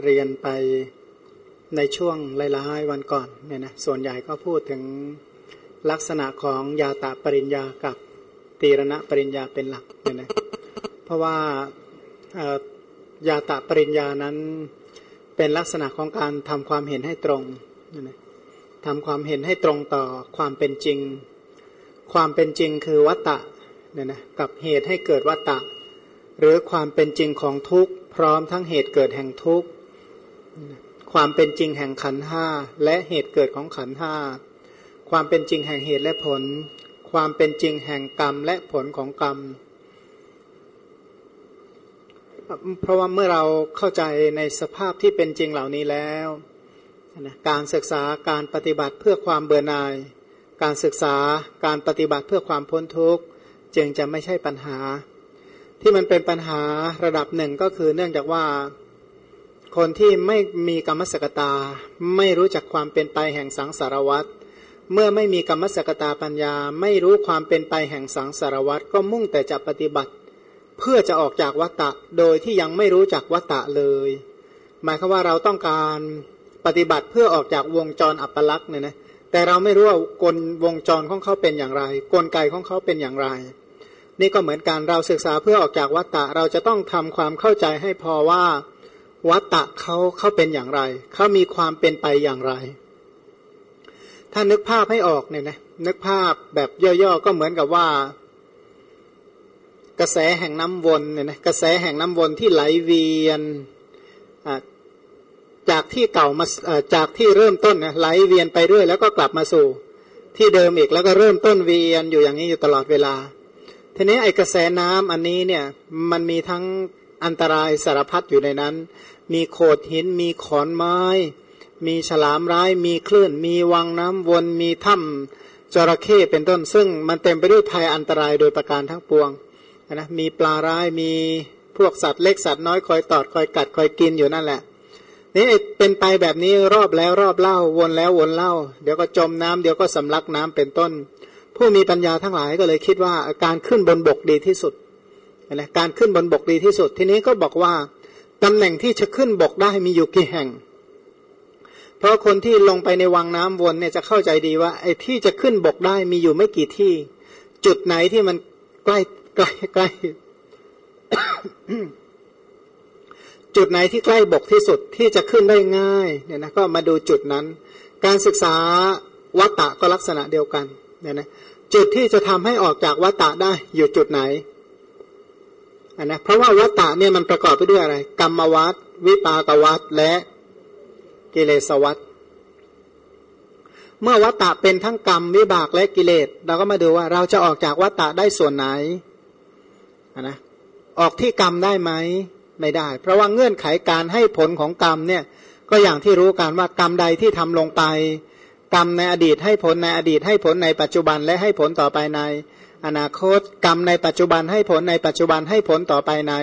เรียนไปในช่วงหลายๆวันก่อนเนี่ยนะส่วนใหญ่ก็พูดถึงลักษณะของยาตาปริญญากับตีรณะปริญญาเป็นหลักเนี่ยนะเพราะว่ายาตาปริญญานั้นเป็นลักษณะของการทำความเห็นให้ตรงเนี่ยนะทำความเห็นให้ตรงต่อความเป็นจริง ความเป็นจริงคือวัตตะเนี่ยนะกับเหตุให้เกิดวัตตะ หรือความเป็นจริงของทุกข์พร้อมทั้งเหตุเกิดแห่งทุกข์ ความเป็นจริงแห่งขันห้าและเหตุเกิดของขันห้าความเป็นจริงแห่งเหตุและผล ความเป็นจริงแห่งกรรมและผลของกรรม เพราะว่าเมื่อเราเข้าใจในสภาพที่เป็นจริงเหล่านี้แล้วนะการศึกษาการปฏิบัติเพื่อความเบื่อหน่าย การศึกษาการปฏิบัติเพื่อความพ้นทุกข์จึงจะไม่ใช่ปัญหา ที่มันเป็นปัญหาระดับหนึ่งก็คือเนื่องจากว่า คนที่ไม่มีกรรมสกตา ไม่รู้จักความเป็นไปแห่งสังสารวัตรเมื่อไม่มีกรรมสกตาปัญญา ไม่รู้ความเป็นไปแห่งสังสารวัตรก็มุ่งแต่จะปฏิบัติ เพื่อจะออกจากวัตตะโดยที่ยังไม่รู้จักวัตตะเลย หมายคือว่าเราต้องการปฏิบัติเพื่อออกจากวงจรอัปลักษณ์เนี่ยนะแต่เราไม่รู้ว่ากลวงจรของเขาเป็นอย่างไร กลไกของเขาเป็นอย่างไร นี่ก็เหมือนการเราศึกษาเพื่อออกจากวัตตะเราจะต้องทำความเข้าใจให้พอว่า วัตตะเขาเขาเป็นอย่างไร เขามีความเป็นไปอย่างไร ถ้านึกภาพให้ออกเนี่ยนะนึกภาพแบบย่อๆก็เหมือนกับว่า กระแสแห่งน้ำวนเนี่ยนะกระแสแห่งน้ำวนที่ไหลเวียนจากที่เก่ามาจากที่เริ่มต้นนะไหลเวียนไปเรื่อยแล้วก็กลับมาสู่ ที่เดิมอีกแล้วก็เริ่มต้นเวียนอยู่อย่างนี้อยู่ตลอดเวลา ทีนี้ไอกระแสน้ำอันนี้เนี่ยมันมีทั้งอันตรายสารพัดอยู่ในนั้น มีโขดหิน มีขอนไม้ มีฉลามร้าย มีคลื่น มีวังน้ำวน มีถ้ำจระเข้เป็นต้น ซึ่งมันเต็มไปด้วยภัยอันตรายโดยประการทั้งปวงนะมีปลาร้าย มีพวกสัตว์เล็กสัตว์น้อยคอยตอดคอยกัดคอยกินอยู่นั่นแหละนี่เป็นไปแบบนี้รอบแล้วรอบเล่าวนแล้ววนเล่า เดี๋ยวก็จมน้ำเดี๋ยวก็สำลักน้ำเป็นต้น ผู้มีปัญญาทั้งหลายก็เลยคิดว่าการขึ้นบนบกดีที่สุดนะการขึ้นบนบกดีที่สุด ทีนี้ก็บอกว่า ตำแหน่งที่จะขึ้นบกได้มีอยู่กี่แห่ง เพราะคนที่ลงไปในวังน้ำวนเนี่ยจะเข้าใจดีว่าไอ้ที่จะขึ้นบกได้มีอยู่ไม่กี่ที่ จุดไหนที่มันใกล้ใกล้ใกล้จุดไหนที่ใกล้บกที่สุดที่จะขึ้นได้ง่ายเนี่ยนะก็มาดูจุดนั้น การศึกษาวัตตะก็ลักษณะเดียวกันเนี่ยนะจุดที่จะทำให้ออกจากวัตตะได้อยู่จุดไหน นนะเพราะว่าวัตตะเนี่ยมันประกอบไปด้วยอะไร กรรมวัตวิปากวัตและกิเลสวัตเมื่อวัตตะเป็นทั้งกรรมวิบากและกิเลส เราก็มาดูว่าเราจะออกจากวัตตะได้ส่วนไหนนะออกที่กรรมได้ไหมไม่ได้ เพราะว่าเงื่อนไขการให้ผลของกรรมเนี่ยก็อย่างที่รู้กันว่ากรรมใดที่ทำลงไป กรรมในอดีตให้ผลในอดีตให้ผลในปัจจุบันและให้ผลต่อไปใน อนาคตกรรมในปัจจุบันให้ผลในปัจจุบันให้ผลต่อไปใน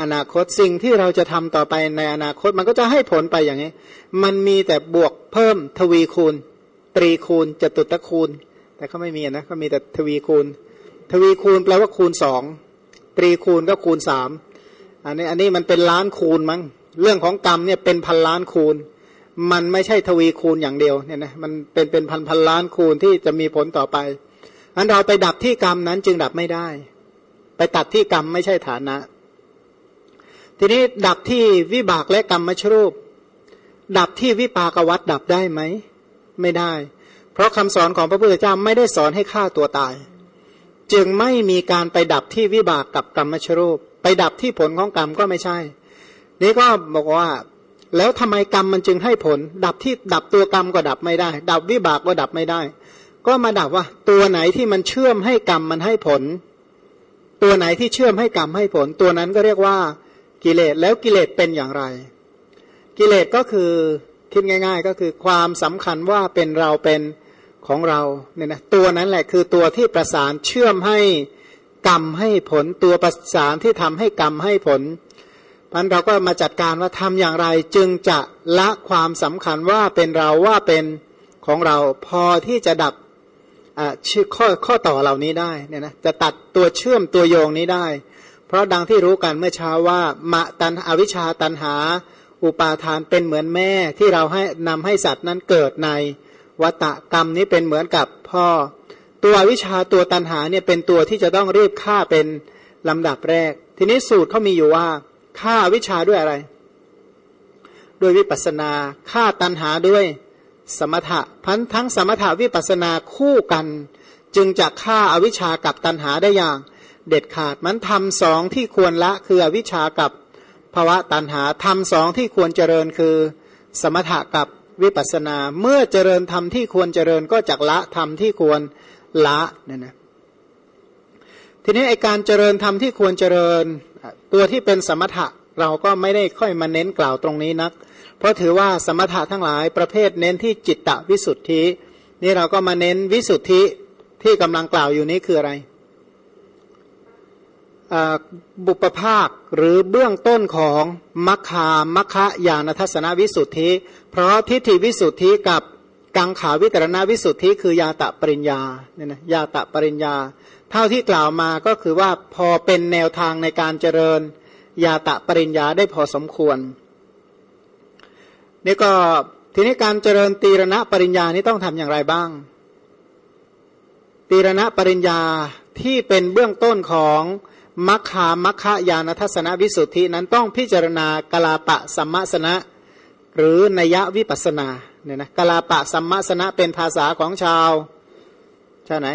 อนาคตสิ่งที่เราจะทำต่อไปในอนาคตมันก็จะให้ผลไปอย่างนี้ มันมีแต่บวกเพิ่มทวีคูณ ตรีคูณจตุตะคูณ แต่เขาไม่มีนะเขามีแต่ทวีคูณ ทวีคูณแปลว่าคูณสองตรีคูณก็คูณสามอันนี้อันนี้มันเป็นล้านคูณมั้งเรื่องของกรรมเนี่ยเป็นพันล้านคูณ มันไม่ใช่ทวีคูณอย่างเดียวเนี่ยนะมันเป็นเป็นพันพันล้านคูณที่จะมีผลต่อไป อันเราไปดับที่กรรมนั้นจึงดับไม่ได้ ไปตัดที่กรรมไม่ใช่ฐานะ ทีนี้ดับที่วิบากและกรรมมชรูป ดับที่วิปากวัตดับได้ไหม ไม่ได้ เพราะคำสอนของพระพุทธเจ้าไม่ได้สอนให้ฆ่าตัวตาย จึงไม่มีการไปดับที่วิบากกับกรรมมชรูป ไปดับที่ผลของกรรมก็ไม่ใช่ นี่ก็บอกว่าแล้วทำไมกรรมมันจึงให้ผล ดับที่ดับตัวกรรมก็ดับไม่ได้ ดับวิบากก็ดับไม่ได้ ก็มาดับว่า ตัวไหนที่มันเชื่อมให้กรรมมันให้ผล ตัวไหนที่เชื่อมให้กรรมให้ผล ตัวนั้นก็เรียกว่ากิเลสแล้วกิเลสเป็นอย่างไร กิเลสก็คือคิดง่าย ๆ ก็คือความสำคัญว่าเป็นเราเป็นของเราเนี่ยนะตัวนั้นแหละคือตัวที่ประสานเชื่อมให้กรรมให้ผล ตัวประสานที่ทำให้กรรมให้ผลพันเราก็มาจัดการว่าทำอย่างไรจึงจะละความสำคัญว่าเป็นเราว่าเป็นของเราพอที่จะดับ ชื่อข้อข้อต่อเหล่านี้ได้เนี่ยนะจะตัดตัวเชื่อมตัวโยงนี้ได้ เพราะดังที่รู้กันเมื่อเช้าว่ามะตันอวิชาตันหา อุปาทานเป็นเหมือนแม่ที่เราให้นำให้สัตว์นั้นเกิดในวัตกรรมนี้เป็นเหมือนกับพ่อ ตัววิชาตัวตันหาเนี่ยเป็นตัวที่จะต้องรีบฆ่าเป็นลำดับแรก ทีนี้สูตรเขามีอยู่ว่าฆ่าวิชาด้วยอะไร ด้วยวิปัสนาฆ่าตันหาด้วย สมถะพันทั้งสมถะวิปัสนาคู่กัน จึงจะฆ่าอาวิชากับตันหาได้อย่าง เด็ดขาดมันทำสองที่ควรละคืออวิชากับภาวะตันหาทำสองที่ควรเจริญคือ สมถะกับวิปัสนา เมื่อเจริญธรรมที่ควรเจริญก็จักละธรรมที่ควรละเนี่ยนะทีนี้ไอการเจริญธรรมที่ควรเจริญ ตัวที่เป็นสมถะเราก็ไม่ได้ค่อยมาเน้นกล่าวตรงนี้นัก เพราะถือว่าสมถะทั้งหลายประเภทเน้นที่จิตตวิสุทธิ นี่เราก็มาเน้นวิสุทธิที่กำลังกล่าวอยู่นี้คืออะไร บุปภาคหรือเบื้องต้นของมัคคามัคคะญาณทัศนวิสุทธิ เพราะทิฏฐิวิสุทธิกับกังขาวิตรณวิสุทธิคือยาตะปริญญาเนี่ยนะยาตะปริญญา เท่าที่กล่าวมาก็คือว่าพอเป็นแนวทางในการเจริญ ยาตะปริญญาได้พอสมควร นี่ก็ทีนี้การเจริญตีรณะปริญญานี้ต้องทำอย่างไรบ้าง ตีรณะปริญญาที่เป็นเบื้องต้นของมัคคามัคคายานทัศนวิสุทธินั้นต้องพิจารณากลาปะสัมมาสนะ หรือนัยวิปัสนาเนี่ยนะกลาปะสัมมาสนะเป็นภาษาของชาวชาวไหน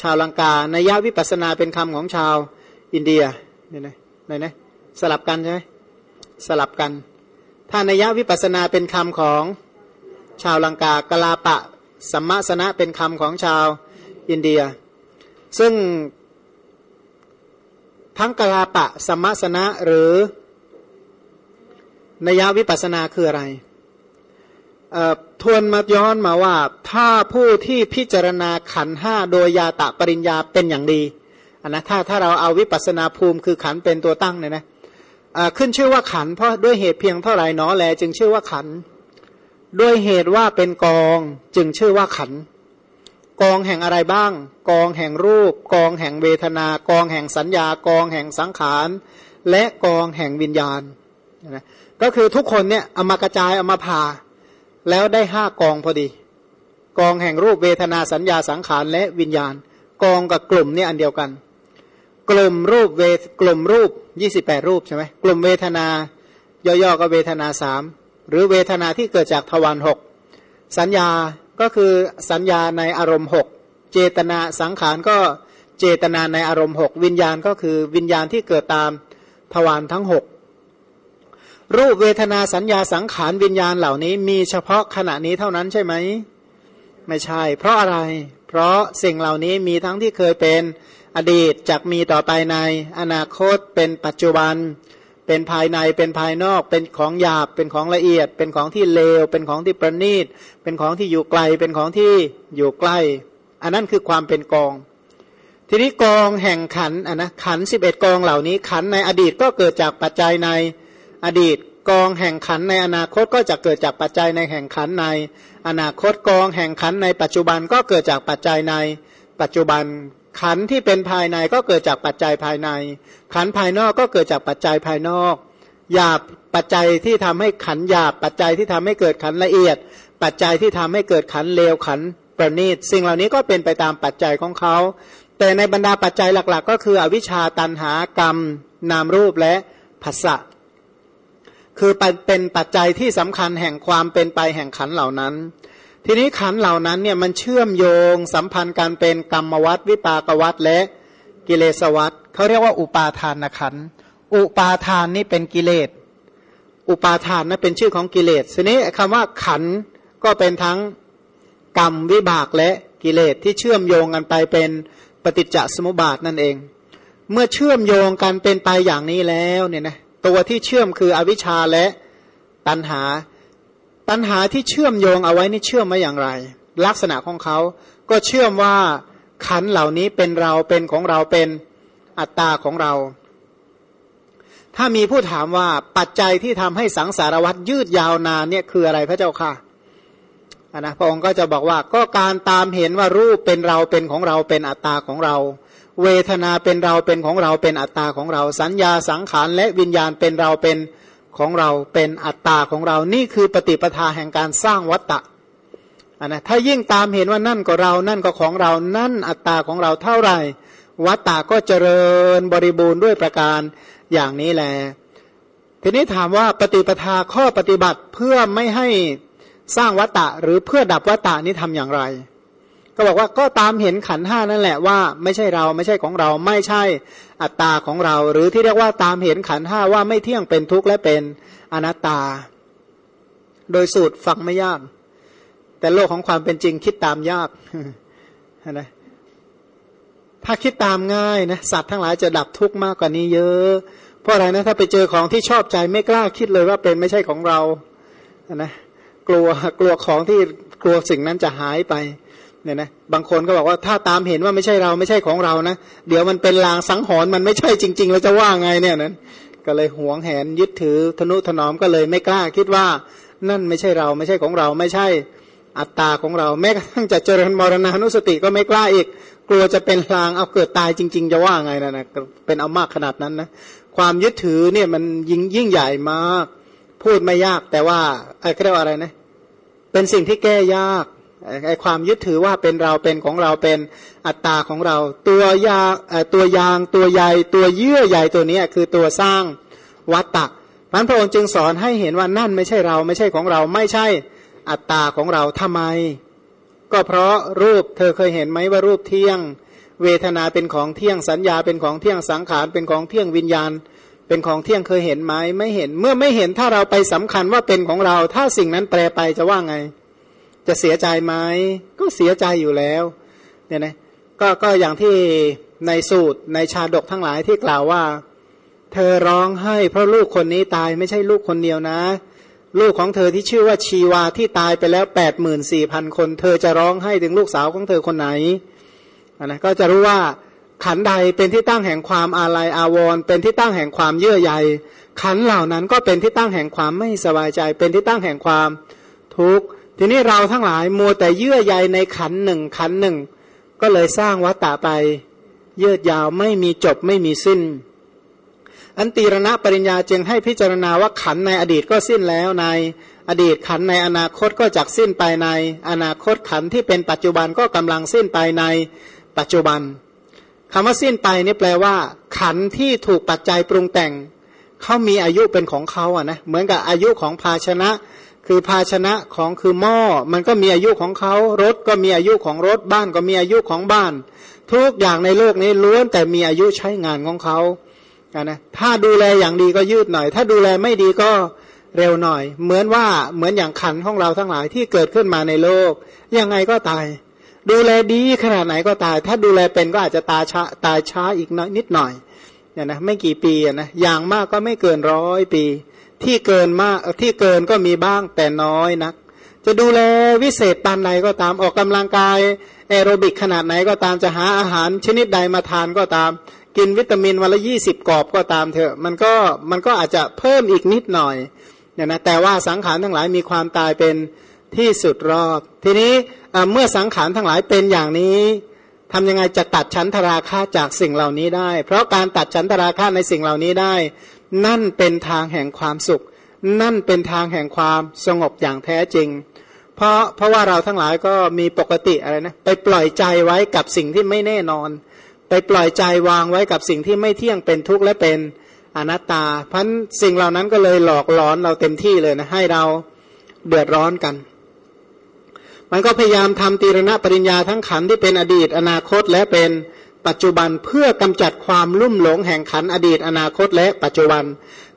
ชาวลังกานัยวิปัสนาเป็นคำของชาวอินเดียเนี่ยนะไหนนะสลับกันใช่ไหมสลับกัน ถ้านัยวิปัสนาเป็นคำของชาวลังกากลาปะสัมมาสนะเป็นคำของชาวอินเดีย ซึ่งทั้งกลาปะสมัสนะหรือนยวิปัสนาคืออะไรทวนมาย้อนมาว่าถ้าผู้ที่พิจารณาขันห้าโดยยาตะปริญญาเป็นอย่างดีนนะถ้าถ้าเราเอาวิปัสนาภูมิคือขันเป็นตัวตั้งเนี่ยนะ ขึ้นชื่อว่าขันเพราะด้วยเหตุเพียงเท่าไหร่นอแล จึงชื่อว่าขัน ด้วยเหตุว่าเป็นกองจึงชื่อว่าขัน กองแห่งอะไรบ้าง กองแห่งรูป กองแห่งเวทนา กองแห่งสัญญา กองแห่งสังขาร และกองแห่งวิญญาณนะก็คือทุกคนเนี่ยเอามากระจายเอามาผ่าแล้วได้ห้ากองพอดี กองแห่งรูปเวทนาสัญญาสังขารและวิญญาณ กองกับกลุ่มนี่ยอันเดียวกัน กลุ่มรูปเวกลุ่มรูป ยี่สิบแปดรูปใช่ไหมกลุ่มเวทนา ย่อๆก็เวทนาสามหรือเวทนาที่เกิดจากทวารหกสัญญาก็คือสัญญาในอารมณ์หกเจตนาสังขารก็เจตนาในอารมณ์หกวิญญาณก็คือวิญญาณที่เกิดตามทวารทั้งหกรูปเวทนาสัญญาสังขารวิญญาณเหล่านี้มีเฉพาะขณะนี้เท่านั้นใช่ไหม ไม่ใช่ เพราะอะไร เพราะสิ่งเหล่านี้มีทั้งที่เคยเป็น อดีตจะมีต่อไปใน อนาคตเป็นปัจจุบัน เป็นภายในเป็นภายนอกเป็นของหยาบเป็นของละเอียด เป็นของที่เลว เป็นของที่ประณีต เป็นของที่อยู่ไกล เป็นของที่อยู่ใกล้ อันนั้นคือความเป็นกอง ทีนี้กองแห่งขันอะนะขันสิบเอ็ดกองเหล่านี้ขันในอดีตก็เกิดจากปัจจัยในอดีตกองแห่งขันในอนาคตก็จะเกิดจากปัจจัยในแห่งขันใน อนาคตกองแห่งขันในปัจจุบันก็เกิดจากปัจจัยในปัจจุบัน ขันที่เป็นภายในก็เกิดจากปัจจัยภายใน ขันภายนอกก็เกิดจากปัจจัยภายนอกหยาบปัจจัยที่ทำให้ขันหยาบปัจจัยที่ทำให้เกิดขันละเอียด ปัจจัยที่ทำให้เกิดขันเลวขันประณีตสิ่งเหล่านี้ก็เป็นไปตามปัจจัยของเขา แต่ในบรรดาปัจจัยหลัก ๆ ก็คืออวิชชาตันหากรรม นามรูปและภาษะคือเป็นปัจจัยที่สำคัญแห่งความเป็นไปแห่งขันเหล่านั้น ทีนี้ขันเหล่านั้นเนี่ยมันเชื่อมโยงสัมพันธ์กันเป็นกรรมวัตวิปากวัตและกิเลสวัตเขาเรียกว่าอุปาทานขันอุปาทานนี่เป็นกิเลส อุปาทานนั่นเป็นชื่อของกิเลสทีนี้คำว่าขันก็เป็นทั้งกรรมวิบากและกิเลสที่เชื่อมโยงกันไปเป็นปฏิจจสมุปบาทนั่นเอง เมื่อเชื่อมโยงกันเป็นไปอย่างนี้แล้วเนี่ยนะตัวที่เชื่อมคืออวิชชาและตัณหา ตัณหาที่เชื่อมโยงเอาไว้นี่เชื่อมมาอย่างไร ลักษณะของเขาก็เชื่อมว่าขันเหล่านี้เป็นเราเป็นของเราเป็นอัตตาของเรา ถ้ามีผู้ถามว่าปัจจัยที่ทำให้สังสารวัตรยืดยาวนานเนี่ยคืออะไรพระเจ้าค่ะนะพระองค์ก็จะบอกว่าก็การตามเห็นว่ารูปเป็นเราเป็นของเราเป็นอัตตาของเรา เวทนาเป็นเราเป็นของเราเป็นอัตตาของเรา สัญญาสังขารและวิญญาณเป็นเราเป็น ของเราเป็นอัตตาของเรา นี่คือปฏิปทาแห่งการสร้างวัตตะนนะถ้ายิ่งตามเห็นว่านั่นก็เรา นั่นก็ของเรา นั่นอัตตาของเราเท่าไหร่ วัตตะก็เจริญบริบูรณ์ด้วยประการอย่างนี้แหละทีนี้ถามว่าปฏิปทาข้อปฏิบัติเพื่อไม่ให้สร้างวัตตะหรือเพื่อดับวัตตะนี้ทำอย่างไร ก็บอกว่าก็ตามเห็นขันห้านั่นแหละว่า ไม่ใช่เราไม่ใช่ของเราไม่ใช่อัตตาของเรา หรือที่เรียกว่าตามเห็นขันห้าว่าไม่เที่ยงเป็นทุกข์และเป็นอนัตตา โดยสูตรฟังไม่ยาก แต่โลกของความเป็นจริงคิดตามยากนะถ้าคิดตามง่ายนะสัตว์ทั้งหลายจะดับทุกข์มากกว่านี้เยอะ เพราะอะไรนะถ้าไปเจอของที่ชอบใจไม่กล้าคิดเลยว่าเป็นไม่ใช่ของเรานะกลัวกลัวของที่กลัวสิ่งนั้นจะหายไป เนี่ยนะบางคนก็บอกว่าถ้าตามเห็นว่าไม่ใช่เราไม่ใช่ของเรานะ เดี๋ยวมันเป็นลางสังหรณ์มันไม่ใช่จริง ๆ แล้วจะว่าไงเนี่ยนั้น ก็เลยหวงแหนยึดถือทนุถนอมก็เลยไม่กล้าคิดว่า นั่นไม่ใช่เราไม่ใช่ของเราไม่ใช่อัตตาของเราแม้กระทั่งจะเจริญมรณานุสติก็ไม่กล้าอีก กลัวจะเป็นลางเอาเกิดตายจริง ๆ จะว่าไงนะนะเป็นเอามากขนาดนั้นนะความยึดถือเนี่ยมันยิ่งยิ่งใหญ่มาก พูดไม่ยากแต่ว่าไอ้เรียกว่าอะไรนะ เป็นสิ่งที่แก้ยาก ไอ้ความยึดถือว่าเป็นเราเป็นของเราเป็นอัตตาของเรา ตัวยาตัวยางตัวใหญ่ตัวเยื่อใหญ่ตัวนี้คือตัวสร้างวัตตะพันพระองค์จึงสอนให้เห็นว่านั่นไม่ใช่เราไม่ใช่ของเราไม่ใช่อัตตาของเราทำไม ก็เพราะรูปเธอเคยเห็นไหมว่ารูปเที่ยง เวทนาเป็นของเที่ยงสัญญาเป็นของเที่ยงสังขารเป็นของเที่ยงวิญญาณ เป็นของเที่ยงเคยเห็นไหมไม่เห็น เมื่อไม่เห็นถ้าเราไปสำคัญว่าเป็นของเรา ถ้าสิ่งนั้นแปรไปจะว่าไง จะเสียใจไหมก็เสียใจอยู่แล้วเนี่ยนะก็ก็อย่างที่ในสูตรในชาดกทั้งหลายที่กล่าวว่า เธอร้องให้เพราะลูกคนนี้ตายไม่ใช่ลูกคนเดียวนะ ลูกของเธอที่ชื่อว่าชีวาที่ตายไปแล้วแปดหมื่นสี่พันคน เธอจะร้องให้ถึงลูกสาวของเธอคนไหนนะก็จะรู้ว่าขันใดเป็นที่ตั้งแห่งความอาลัยอาวรณ์เป็นที่ตั้งแห่งความเยื่อใยขันเหล่านั้นก็เป็นที่ตั้งแห่งความไม่สบายใจ เป็นที่ตั้งแห่งความทุกข์ ทีนี้เราทั้งหลายมัวแต่เยื่อใยในขันหนึ่งขันหนึ่ง ก็เลยสร้างวัตตะไป เยืดยาวไม่มีจบไม่มีสิ้น อันตีรณะปริญญาจึงให้พิจารณาว่าขันในอดีตก็สิ้นแล้วในอดีตขันในอนาคตก็จักสิ้นไปใน อนาคตขันที่เป็นปัจจุบันก็กำลังสิ้นไปในปัจจุบันคำว่าสิ้นไปนี่แปลว่า ขันที่ถูกปัจจัยปรุงแต่งเขามีอายุเป็นของเขาอะนะเหมือนกับอายุของภาชนะ คือภาชนะของคือหม้อมันก็มีอายุของเขารถก็มีอายุของรถบ้านก็มีอายุของบ้าน ทุกอย่างในโลกนี้ล้วนแต่มีอายุใช้งานของเขานะถ้าดูแลอย่างดีก็ยืดหน่อย ถ้าดูแลไม่ดีก็เร็วหน่อย เหมือนว่าเหมือนอย่างขันของเราทั้งหลายที่เกิดขึ้นมาในโลก ยังไงก็ตาย ดูแลดีขนาดไหนก็ตาย ถ้าดูแลเป็นก็อาจจะตายช้าตายช้าอีกน้อยนิดหน่อยเนี่ยนะไม่กี่ปีนะอย่างมากก็ไม่เกินร้อยปี ที่เกินมากที่เกินก็มีบ้างแต่น้อยนัก จะดูแลวิเศษปานใดก็ตามออกกำลังกายแอโรบิกขนาดไหนก็ตามจะหาอาหารชนิดใดมาทานก็ตาม กินวิตามินวันละยี่สิบกรอบก็ตามเถอะ มันก็มันก็อาจจะเพิ่มอีกนิดหน่อยเนี่ยนะแต่ว่าสังขารทั้งหลายมีความตายเป็นที่สุดรอบ ทีนี้เมื่อสังขารทั้งหลายเป็นอย่างนี้ทำยังไงจะตัดชั้นทราคาจากสิ่งเหล่านี้ได้ เพราะการตัดชั้นทราคาในสิ่งเหล่านี้ได้ นั่นเป็นทางแห่งความสุข นั่นเป็นทางแห่งความสงบอย่างแท้จริง เพราะเพราะว่าเราทั้งหลายก็มีปกติอะไรนะไปปล่อยใจไว้กับสิ่งที่ไม่แน่นอน ไปปล่อยใจวางไว้กับสิ่งที่ไม่เที่ยงเป็นทุกข์และเป็นอนัตตา เพราะสิ่งเหล่านั้นก็เลยหลอกหลอนเราเต็มที่เลยนะให้เราเดือดร้อนกัน มันก็พยายามทำตีรณะปริญญาทั้งขันที่เป็นอดีต อนาคตและเป็น ปัจจุบันเพื่อกำจัดความลุ่มหลงแห่งขันอดีตอนาคตและปัจจุบัน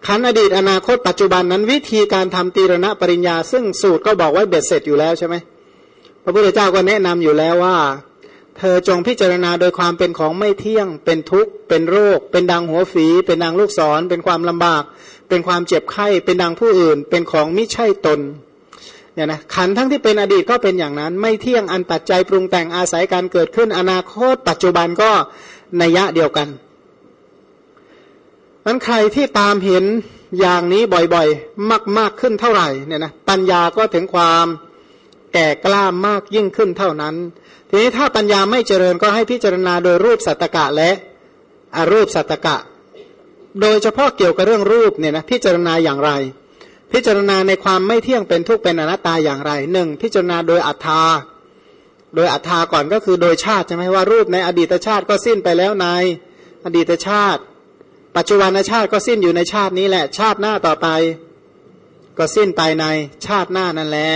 ขันอดีตอนาคต ปัจจุบันนั้นวิธีการทำตีรณะปริญญา ซึ่งสูตรก็บอกไว้เบ็ดเสร็จอยู่แล้วใช่ไหมพระพุทธเจ้าก็แนะนำอยู่แล้วว่า เธอจงพิจารณาโดยความเป็นของไม่เที่ยง เป็นทุกข์ เป็นโรค เป็นดังหัวฝี เป็นดังลูกศร เป็นความลำบาก เป็นความเจ็บไข้ เป็นดังผู้อื่น เป็นของไม่ใช่ตน เนี่ยนะขันทั้งที่เป็นอดีตก็เป็นอย่างนั้น ไม่เที่ยงอันปัจจัยปรุงแต่งอาศัยการเกิดขึ้น อนาคต ปัจจุบันก็นัยยะเดียวกันนั้นใครที่ตามเห็นอย่างนี้บ่อยๆ มาก ๆขึ้นเท่าไหร่เนี่ยนะปัญญาก็ถึงความแก่กล้ามากยิ่งขึ้นเท่านั้น ทีนี้ถ้าปัญญาไม่เจริญก็ให้พิจารณาโดยรูปสัตตกะและอรูปสัตตกะ โดยเฉพาะเกี่ยวกับเรื่องรูปเนี่ยนะพิจารณาอย่างไร พิจารณาในความไม่เที่ยงเป็นทุกข์เป็นอนัตตาอย่างไรหนึ่งพิจารณาโดยอัตตาโดยอัตตาก่อนก็คือโดยชาติใช่ไหมว่ารูปในอดีตชาติก็สิ้นไปแล้วในอดีตชาติ ปัจจุบันชาติก็สิ้นอยู่ในชาตินี้แหละ ชาติหน้าต่อไป ก็สิ้นไปในชาติหน้านั่นแหละ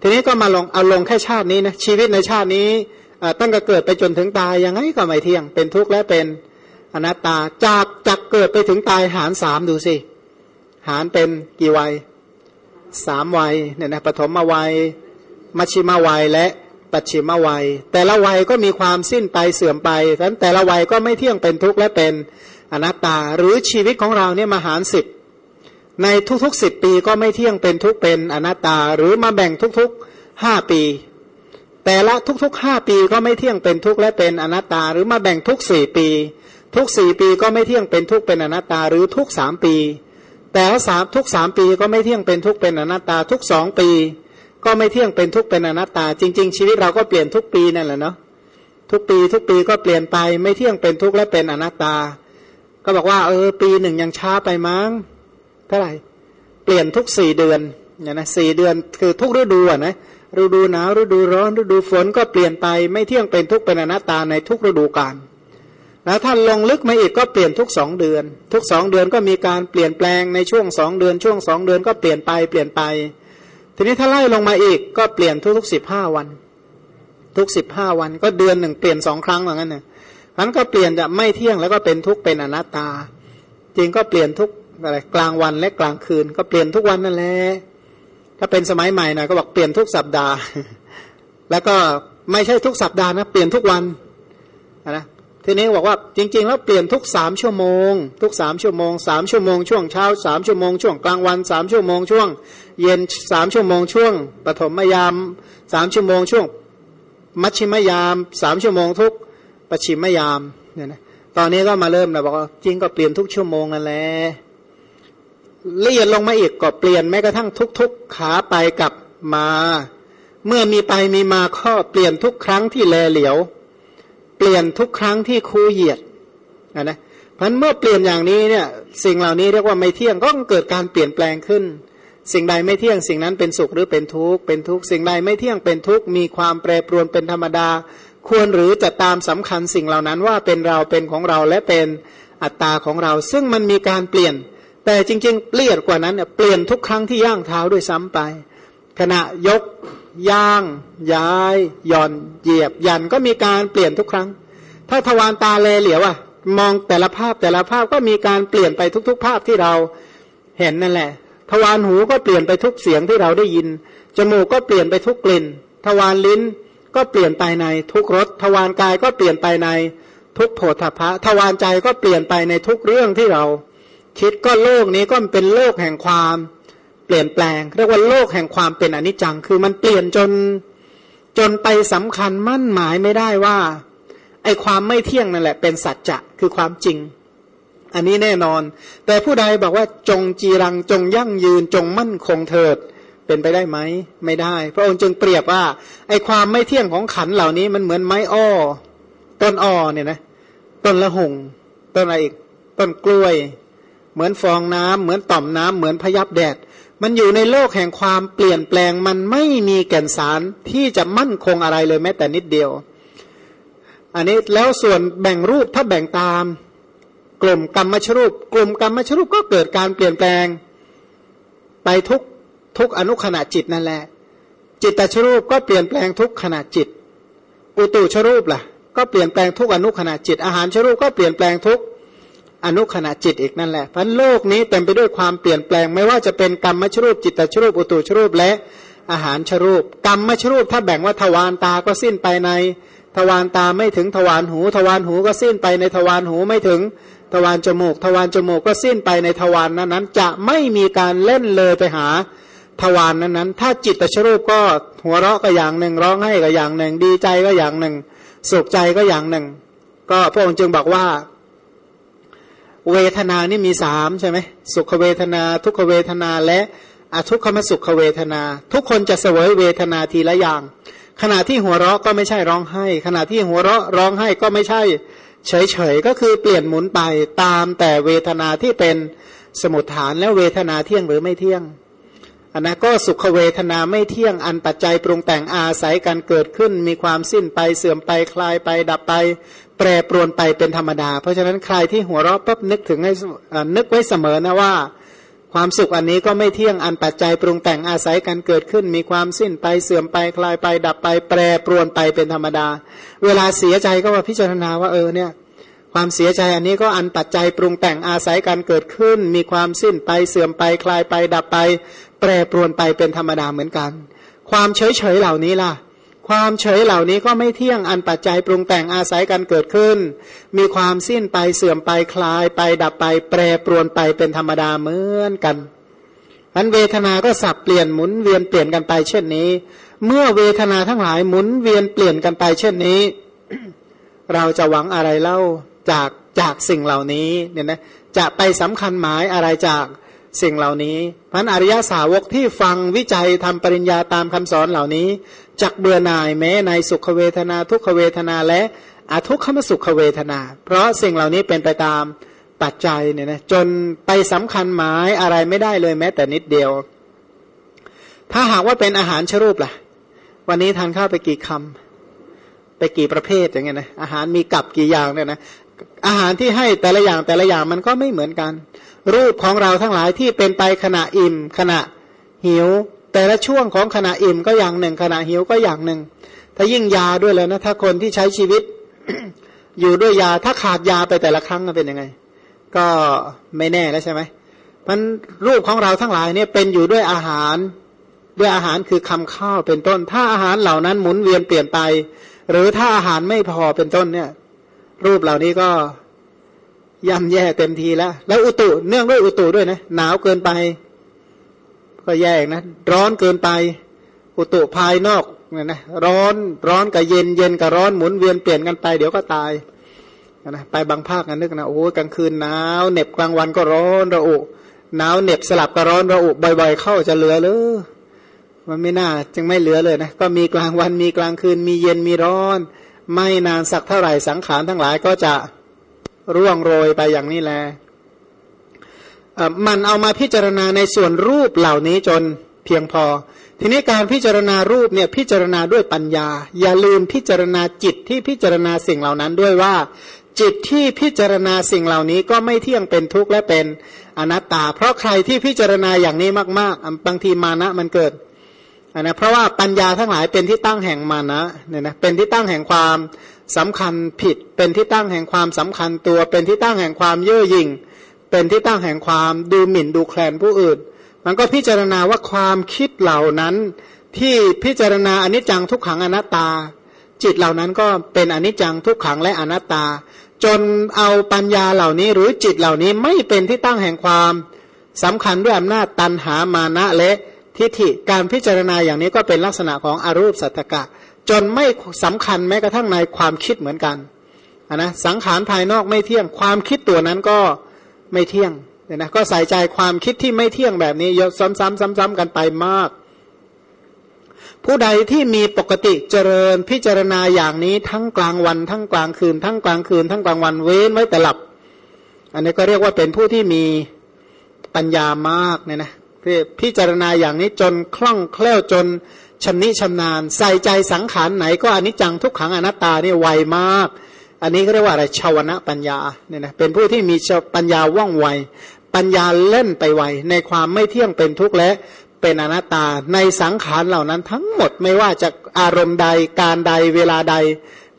ทีนี้ก็มาลงเอาลงแค่ชาตินี้นะชีวิตในชาตินี้ตั้งแต่เกิดไปจนถึงตายยังไงก็ไม่เที่ยงเป็นทุกข์และเป็นอนัตตาจากจากเกิดไปถึงตายหารสามดูสิหารเป็นกี่วัย สามวัยเนี่ยนะปฐมวัย มัชชิมวัยและปัจฉิมวัย แต่ละวัยก็มีความสิ้นไปเสื่อมไปฉะนั้นแต่ละวัยก็ไม่เที่ยงเป็นทุกข์และเป็นอนัตตา หรือชีวิตของเราเนี่ยมาหารสิบในทุกๆสิบปีก็ไม่เที่ยงเป็นทุกข์เป็นอนัตตา หรือมาแบ่งทุกๆห้าปี แต่ละทุกๆห้าปีก็ไม่เที่ยงเป็นทุกข์และเป็นอนัตตา หรือมาแบ่งทุกสี่ปี ทุกสี่ปีก็ไม่เที่ยงเป็นทุกเป็นอนัตตา หรือทุกสามปี แต่สามทุกสามปีก็ไม่เที่ยงเป็นทุกเป็นอนัตตาทุกสองปี ก็ไม่เที่ยงเป็นทุกเป็นอนัตตา จริง ๆ ชีวิตเราก็เปลี่ยนทุกปีนั่นแหละเนาะทุกปีทุกปีก็เปลี่ยนไปไม่เที่ยงเป็นทุกและเป็นอนัตตา ก็บอกว่า เออ ปีหนึ่งยังช้าไปมั้งเท่าไหร่เปลี่ยนทุกสี่เดือนเนี่ยนะสี่เดือนคือทุกฤดูอะนะฤดูหนาวฤดูร้อนฤดูฝนก็เปลี่ยนไปไม่เที่ยงเป็นทุกเป็นอนัตตาในทุกฤดูกาล แล้วถ้าลงลึกมาอีกก็เปลี่ยนทุกสองเดือน ทุกสองเดือนก็มีการเปลี่ยนแปลงในช่วงสองเดือน ช่วงสองเดือนก็เปลี่ยนไปเปลี่ยนไป ทีนี้ถ้าไล่ลงมาอีกก็เปลี่ยนทุกทุกสิบห้าวัน ทุกสิบห้าวันก็เดือนหนึ่งเปลี่ยนสองครั้งเหมือนกันนี่ยนั้นก็เปลี่ยนจะไม่เที่ยงแล้วก็เป็นทุกเป็นอนัตตา จริงก็เปลี่ยนทุกอะไรกลางวันและกลางคืน ก็เปลี่ยนทุกวันนั่นแหละถ้าเป็นสมัยใหม่หน่อยก็บอกเปลี่ยนทุกสัปดาห์ แล้วก็ไม่ใช่ทุกสัปดาห์นะเปลี่ยนทุกวันนะ ทีนี้บอกว่าจริง ๆ แล้วเปลี่ยนทุกสามชั่วโมง ทุกสามชั่วโมงสามชั่วโมงช่วงเช้าสามชั่วโมงช่วงกลางวันสามชั่วโมงช่วง เย็นสามชั่วโมงช่วงปฐมยามสามชั่วโมงช่วง มัชชิมยามสามชั่วโมงทุกปชิมยามเนี่ยนะตอนนี้ก็มาเริ่มนะบอกว่าจริงก็เปลี่ยนทุกชั่วโมงนั่นแหละละเอียดลงมาอีกก็เปลี่ยนแม้กระทั่งทุก ๆ ขาไปกับมา เมื่อมีไปมีมาข้อเปลี่ยนทุกครั้งที่แลเหลียว ลี่ยนทุกครั้งที่คูเหยียดนะนะพันเมื่อเปลี่ยนอย่างนี้เนี่ยสิ่งเหล่านี้เรียกว่าไม่เที่ยงก็เกิดการเปลี่ยนแปลงขึ้น สิ่งใดไม่เที่ยงสิ่งนั้นเป็นสุขหรือเป็นทุกข์เป็นทุกข์สิ่งใดไม่เที่ยงเป็นทุกข์มีความแปรปรวนเป็นธรรมดา ควรหรือจะตามสำคัญสิ่งเหล่านั้นว่าเป็นเราเป็นของเราและเป็นอัตตาของเรา ซึ่งมันมีการเปลี่ยน แต่จริง ๆ เปลี่ยนกว่านั้นเนี่ยเปลี่ยนทุกครั้งที่ย่างเท้าด้วยซ้ำไป ขณะยก ย่าง ย้ายย่อนเหยียบยันก็มีการเปลี่ยนทุกครั้ง ถ้าทวารตาเลเหลียวอะมองแต่ละภาพแต่ละภาพก็มีการเปลี่ยนไปทุก ๆ ภาพที่เราเห็นนั่นแหละ ทวารหูก็เปลี่ยนไปทุกเสียงที่เราได้ยิน จมูกก็เปลี่ยนไปทุกกลิ่น ทวารลิ้นก็เปลี่ยนไปในทุกรส ทวารกายก็เปลี่ยนไปในทุกโผฏฐะทวารใจก็เปลี่ยนไปในทุกเรื่องที่เรา คิดก็โลกนี้ก็เป็นโลกแห่งความ ปลี่ยนแปลง เรียกว่าโลกแห่งความเป็นอนิจจัง คือมันเปลี่ยนจนจนไปสำคัญมั่นหมายไม่ได้ว่าไอความไม่เที่ยงนั่นแหละ เป็นสัจจะคือความจริง อันนี้แน่นอน แต่ผู้ใดบอกว่าจงจีรังจงยั่งยืนจงมั่นคงเถิด เป็นไปได้ไหมไม่ได้ พระองค์จึงเปรียบว่าไอความไม่เที่ยงของขันเหล่านี้มันเหมือนไม้อ้อ ต้นอ้อเนี่ยนะต้นละหงต้นอะไรอีกต้นกล้วย เหมือนฟองน้ำเหมือนต่อมน้ำเหมือนพยับแดด มันอยู่ในโลกแห่งความเปลี่ยนแปลงมันไม่มีแก่นสารที่จะมั่นคงอะไรเลยแม้แต่นิดเดียว อันนี้แล้วส่วนแบ่งรูปถ้าแบ่งตาม กลุ่มกรรมชรูป กลุ่มกรรมชรูปก็เกิดการเปลี่ยนแปลง ไปทุกทุกอนุขณะจิตนั่นแหละ จิตตชรูปก็เปลี่ยนแปลงทุกขณะจิต อุตุชรูปล่ะ ก็เปลี่ยนแปลงทุกอนุขณะจิตอาหารชรูปก็เปลี่ยนแปลงทุก อนุขณะจิตอีกนั่นแหละพันโลกนี้เต็มไปด้วยความเปลี่ยนแปลง ไม่ว่าจะเป็นกรรมชรูปจิตตชรูปอุตุชรูปและอาหารชรูป กรรมชรูปถ้าแบ่งว่าทวารตาก็สิ้นไปใน ทวารตาไม่ถึงทวารหู ทวารหูก็สิ้นไปในทวารหูไม่ถึง ทวารจมูก ทวารจมูกก็สิ้นไปในทวารนั้นนั้นจะไม่มีการเล่นเลยไปหาทวารนั้นนั้นถ้าจิตตชรูปก็หัวเราะก็อย่างหนึ่งร้องให้ก็อย่างหนึ่ง ดีใจก็อย่างหนึ่งสุขใจก็อย่างหนึ่ง ก็พระองค์จึงบอกว่า เวทนานี่มีสามใช่ไหมสุขเวทนา ทุกขเวทนาและอทุกขมสุขเวทนา ทุกคนจะเสวยเวทนาทีละอย่าง ขณะที่หัวเราะก็ไม่ใช่ร้องไห้ ขณะที่หัวเราะร้องไห้ก็ไม่ใช่ เฉยๆก็คือเปลี่ยนหมุนไปตามแต่เวทนาที่เป็นสมุทฐานแล้วเวทนาเที่ยงหรือไม่เที่ยง อันนั้นก็สุขเวทนาไม่เที่ยงอันปัจจัยปรุงแต่งอาศัยการเกิดขึ้น มีความสิ้นไปเสื่อมไปคลายไปดับไป แปรปรวนไปเป็นธรรมดา เพราะฉะนั้นใครที่หัวเราะปั๊บนึกถึงให้นึกไว้เสมอนะว่า ความสุขอันนี้ก็ไม่เที่ยงอันปัจจัยปรุงแต่งอาศัยการเกิดขึ้น มีความสิ้นไปเสื่อมไปคลายไป ดับไป แปรปรวนไปเป็นธรรมดา เวลาเสียใจก็ว่าพิจารณาว่าเออเนี่ยความเสียใจอันนี้ก็อันปัจจัยปรุงแต่งอาศัยการเกิดขึ้น มีความสิ้นไปเสื่อมไปคลายไปดับไป แปรปรวนไปเป็นธรรมดาเหมือนกัน ความเฉยเฉยเหล่านี้ล่ะ ความเฉยเหล่านี้ก็ไม่เที่ยงอันปัจจัยปรุงแต่งอาศัยการเกิดขึ้น มีความสิ้นไปเสื่อมไปคลายไปดับไป แปรปรวนไปเป็นธรรมดาเหมือนกันอันเวทนาก็สับเปลี่ยนหมุนเวียนเปลี่ยนกันไปเช่นนี้ เมื่อเวทนาทั้งหลายหมุนเวียนเปลี่ยนกันไปเช่นนี้ เราจะหวังอะไรเล่าจากจากสิ่งเหล่านี้เนี่ยนะจะไปสำคัญหมายอะไรจาก สิ่งเหล่านี้พันอริยสาวกที่ฟังวิจัยทำปริญญาตามคำสอนเหล่านี้จักเบื่อหน่ายแม้ในสุขเวทนา ทุกขเวทนาและอทุกขมสุขเวทนา เพราะสิ่งเหล่านี้เป็นไปตามปัจจัยเนี่ยนะจนไปสำคัญหมายอะไรไม่ได้เลยแม้แต่นิดเดียว ถ้าหากว่าเป็นอาหารชรูปล่ะ วันนี้ทานข้าวไปกี่คำไปกี่ประเภทอย่างเงี้ยนะอาหารมีกับกี่อย่างเนี่ยนะอาหารที่ให้แต่ละอย่างแต่ละอย่างมันก็ไม่เหมือนกัน รูปของเราทั้งหลายที่เป็นไปขณะอิ่ม ขณะหิว แต่ละช่วงของขณะอิ่มก็อย่างหนึ่ง ขณะหิวก็อย่างหนึ่ง ถ้ายิ่งยาด้วยแล้วนะถ้าคนที่ใช้ชีวิต อยู่ด้วยยาถ้าขาดยาไปแต่ละครั้งเป็นยังไง ก็ไม่แน่แล้วใช่ไหมมันรูปของเราทั้งหลายเนี่ยเป็นอยู่ด้วยอาหาร ด้วยอาหารคือคำข้าวเป็นต้น ถ้าอาหารเหล่านั้นหมุนเวียนเปลี่ยนไป หรือถ้าอาหารไม่พอเป็นต้นเนี่ย รูปเหล่านี้ก็ ย่ำแย่เต็มทีแล้ว แล้วอุตุเนื่องด้วยอุตุด้วยนะหนาวเกินไป ก็แย่นะ ร้อนเกินไป อุตุภายนอกเนี่ยนะร้อนร้อนกับเย็นเย็นกับร้อนหมุนเวียนเปลี่ยนกันไปเดี๋ยวก็ตายนะไปบางภาคกันนึกนะโอ้กลางคืนหนาวเหน็บกลางวันก็ร้อนระอุหนาวเหน็บสลับกับร้อนระอุบ่อยๆ เข้าจะเหลือหรือมันไม่น่าจึงไม่เหลือเลยนะก็มีกลางวันมีกลางคืนมีเย็นมีร้อน ไม่นานสักเท่าไหร่สังขารทั้งหลายก็จะ ร่วงโรยไปอย่างนี้แหละมันเอามาพิจารณาในส่วนรูปเหล่านี้จนเพียงพอ ทีนี้การพิจารณารูปเนี่ยพิจารณาด้วยปัญญา อย่าลืมพิจารณาจิตที่พิจารณาสิ่งเหล่านั้นด้วยว่า จิตที่พิจารณาสิ่งเหล่านี้ก็ไม่เที่ยงเป็นทุกข์และเป็นอนัตตา เพราะใครที่พิจารณาอย่างนี้มาก ๆ บางทีมานะมันเกิดนะเพราะว่าปัญญาทั้งหลายเป็นที่ตั้งแห่งมานะเนี่ยนะเป็นที่ตั้งแห่งความ สำคัญผิดเป็นที่ตั้งแห่งความสำคัญตัว เป็นที่ตั้งแห่งความเย่อหยิ่ง เป็นที่ตั้งแห่งความดูหมิ่นดูแคลนผู้อื่น มันก็พิจารณาว่าความคิดเหล่านั้น ที่พิจารณาอนิจจังทุกขังอนัตตา จิตเหล่านั้นก็เป็นอนิจจังทุกขังและอนัตตา จนเอาปัญญาเหล่านี้หรือจิตเหล่านี้ไม่เป็นที่ตั้งแห่งความสำคัญด้วยอำนาจตันหามานะและทิฏฐิการพิจารณาอย่างนี้ก็เป็นลักษณะของอรูปสัตตกะ จนไม่สำคัญแม้กระทั่งในความคิดเหมือนกันนะสังขารภายนอกไม่เที่ยง ความคิดตัวนั้นก็ไม่เที่ยงเนี่ยนะก็ใส่ใจความคิดที่ไม่เที่ยงแบบนี้ยซ้ำๆซ้ำๆกันไปมาก ผู้ใดที่มีปกติเจริญพิจารณาอย่างนี้ทั้งกลางวัน ทั้งกลางคืน ทั้งกลางคืน ทั้งกลางวันเว้นไว้แต่หลับ อันนี้ก็เรียกว่าเป็นผู้ที่มีปัญญามากเนี่ยนะพิจารณาอย่างนี้จนคล่องแคล่วจน ชำนิชำนาญ ใส่ใจสังขารไหนก็อนิจจังทุกขังอนัตตานี่ไวมาก อันนี้เขาเรียกว่าอะไรชาวนะปัญญาเนี่ยนะเป็นผู้ที่มีปัญญาว่องไว ปัญญาเล่นไปไว ในความไม่เที่ยงเป็นทุกข์และเป็นอนัตตา ในสังขารเหล่านั้นทั้งหมดไม่ว่าจะอารมณ์ใดการใดเวลาใด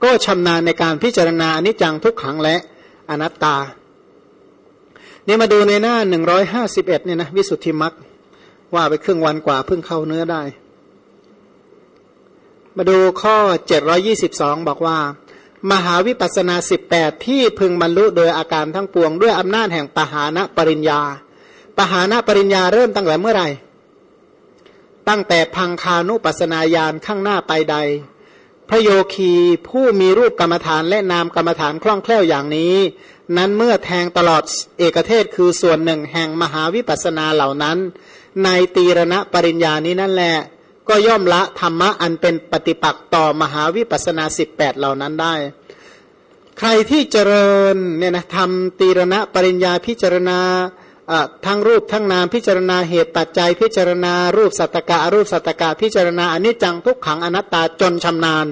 ก็ชำนาญในการพิจารณาอนิจจังทุกขังและอนัตตานี่มาดูในหน้าหนึ่งร้อยห้าสิบเอ็ดเนี่ยนะวิสุทธิมรรคว่าไปครึ่งวันกว่าเพิ่งเข้าเนื้อได้ มาดูข้อ 722 บอกว่า มหาวิปัสนา 18 ที่พึงบรรลุโดยอาการทั้งปวง ด้วยอำนาจแห่งปหานะปริญญา ปหานะปริญญาเริ่มตั้งแต่เมื่อไหร่ ตั้งแต่พังคานุปัสนาญาณข้างหน้าไปใด พระโยคีผู้มีรูปกรรมฐานและนามกรรมฐานคล่องแคล่วอย่างนี้ นั้นเมื่อแทงตลอดเอกเทศคือส่วนหนึ่งแห่งมหาวิปัสนาเหล่านั้น ในตีรณะปริญญานี้นั่นแหละ ก็ย่อมละธรรมะอันเป็นปฏิปักษ์ต่อมหาวิปัสนาสิบแปดเหล่านั้นได้ ใครที่เจริญเนี่ยนะทำตีรณะปริญญาพิจารณาทั้งรูปทั้งนามพิจารณาเหตุปัจจัยพิจารณารูปสัตตกะรูปสัตตกะพิจารณาอนิจจังทุกขังอนัตตาจนชำนาญ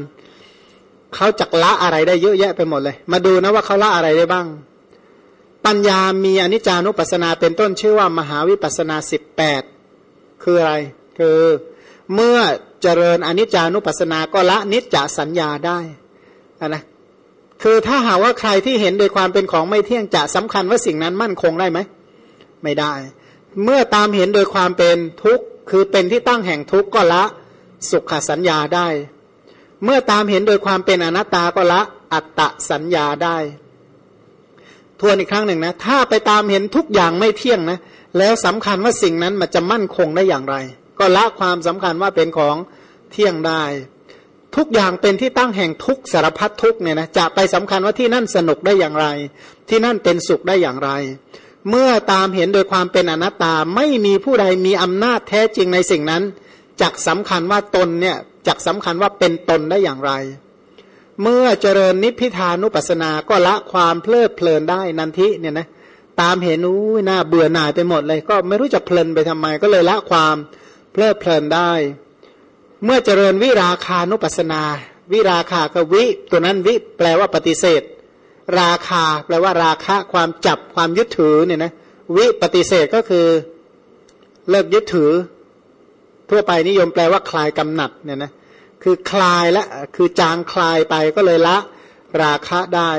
เขาจักละอะไรได้เยอะแยะไปหมดเลย มาดูนะว่าเขาละอะไรได้บ้าง ปัญญามีอนิจจานุปัสสนาเป็นต้นชื่อว่ามหาวิปัสนาสิบแปดคืออะไร คือ เมื่อเจริญอนิจจานุปัสสนาก็ละนิจจสัญญาได้นะคือถ้าหาว่าใครที่เห็นโดยความเป็นของไม่เที่ยงจะสำคัญว่าสิ่งนั้นมั่นคงได้ไหม ไม่ได้ เมื่อตามเห็นโดยความเป็นทุกข์คือเป็นที่ตั้งแห่งทุกข์ก็ละสุขสัญญาได้ เมื่อตามเห็นโดยความเป็นอนัตตาก็ละอัตตสัญญาได้ ทวนอีกครั้งหนึ่งนะถ้าไปตามเห็นทุกอย่างไม่เที่ยงนะแล้วสำคัญว่าสิ่งนั้นมันจะมั่นคงได้อย่างไร ก็ละความสำคัญว่าเป็นของเที่ยงได้ ทุกอย่างเป็นที่ตั้งแห่งทุกสารพัดทุกเนี่ยนะจะไปสำคัญว่าที่นั่นสนุกได้อย่างไร ที่นั่นเป็นสุขได้อย่างไร เมื่อตามเห็นโดยความเป็นอนัตตาไม่มีผู้ใดมีอำนาจแท้จริงในสิ่งนั้นจักสำคัญว่าตนเนี่ยจักสำคัญว่าเป็นตนได้อย่างไร เมื่อเจริญนิพพิทานุปัสสนาก็ละความเพลิดเพลินได้นันทิเนี่ยนะตามเห็นอู้หน้าเบื่อหน่ายไปหมดเลย ก็ไม่รู้จะเพลินไปทำไม ก็เลยละความ เพลิดเพลินได้ เมื่อเจริญวิราคานุปัสนา วิราคากวิ ตัวนั้นวิแปลว่าปฏิเสธ ราคาแปลว่าราคะความจับความยึดถือเนี่ยนะวิปฏิเสธก็คือเลิกยึดถือ ทั่วไปนิยมแปลว่าคลายกำหนัดเนี่ยนะคือคลายและคือจางคลายไปก็เลยละราคะได้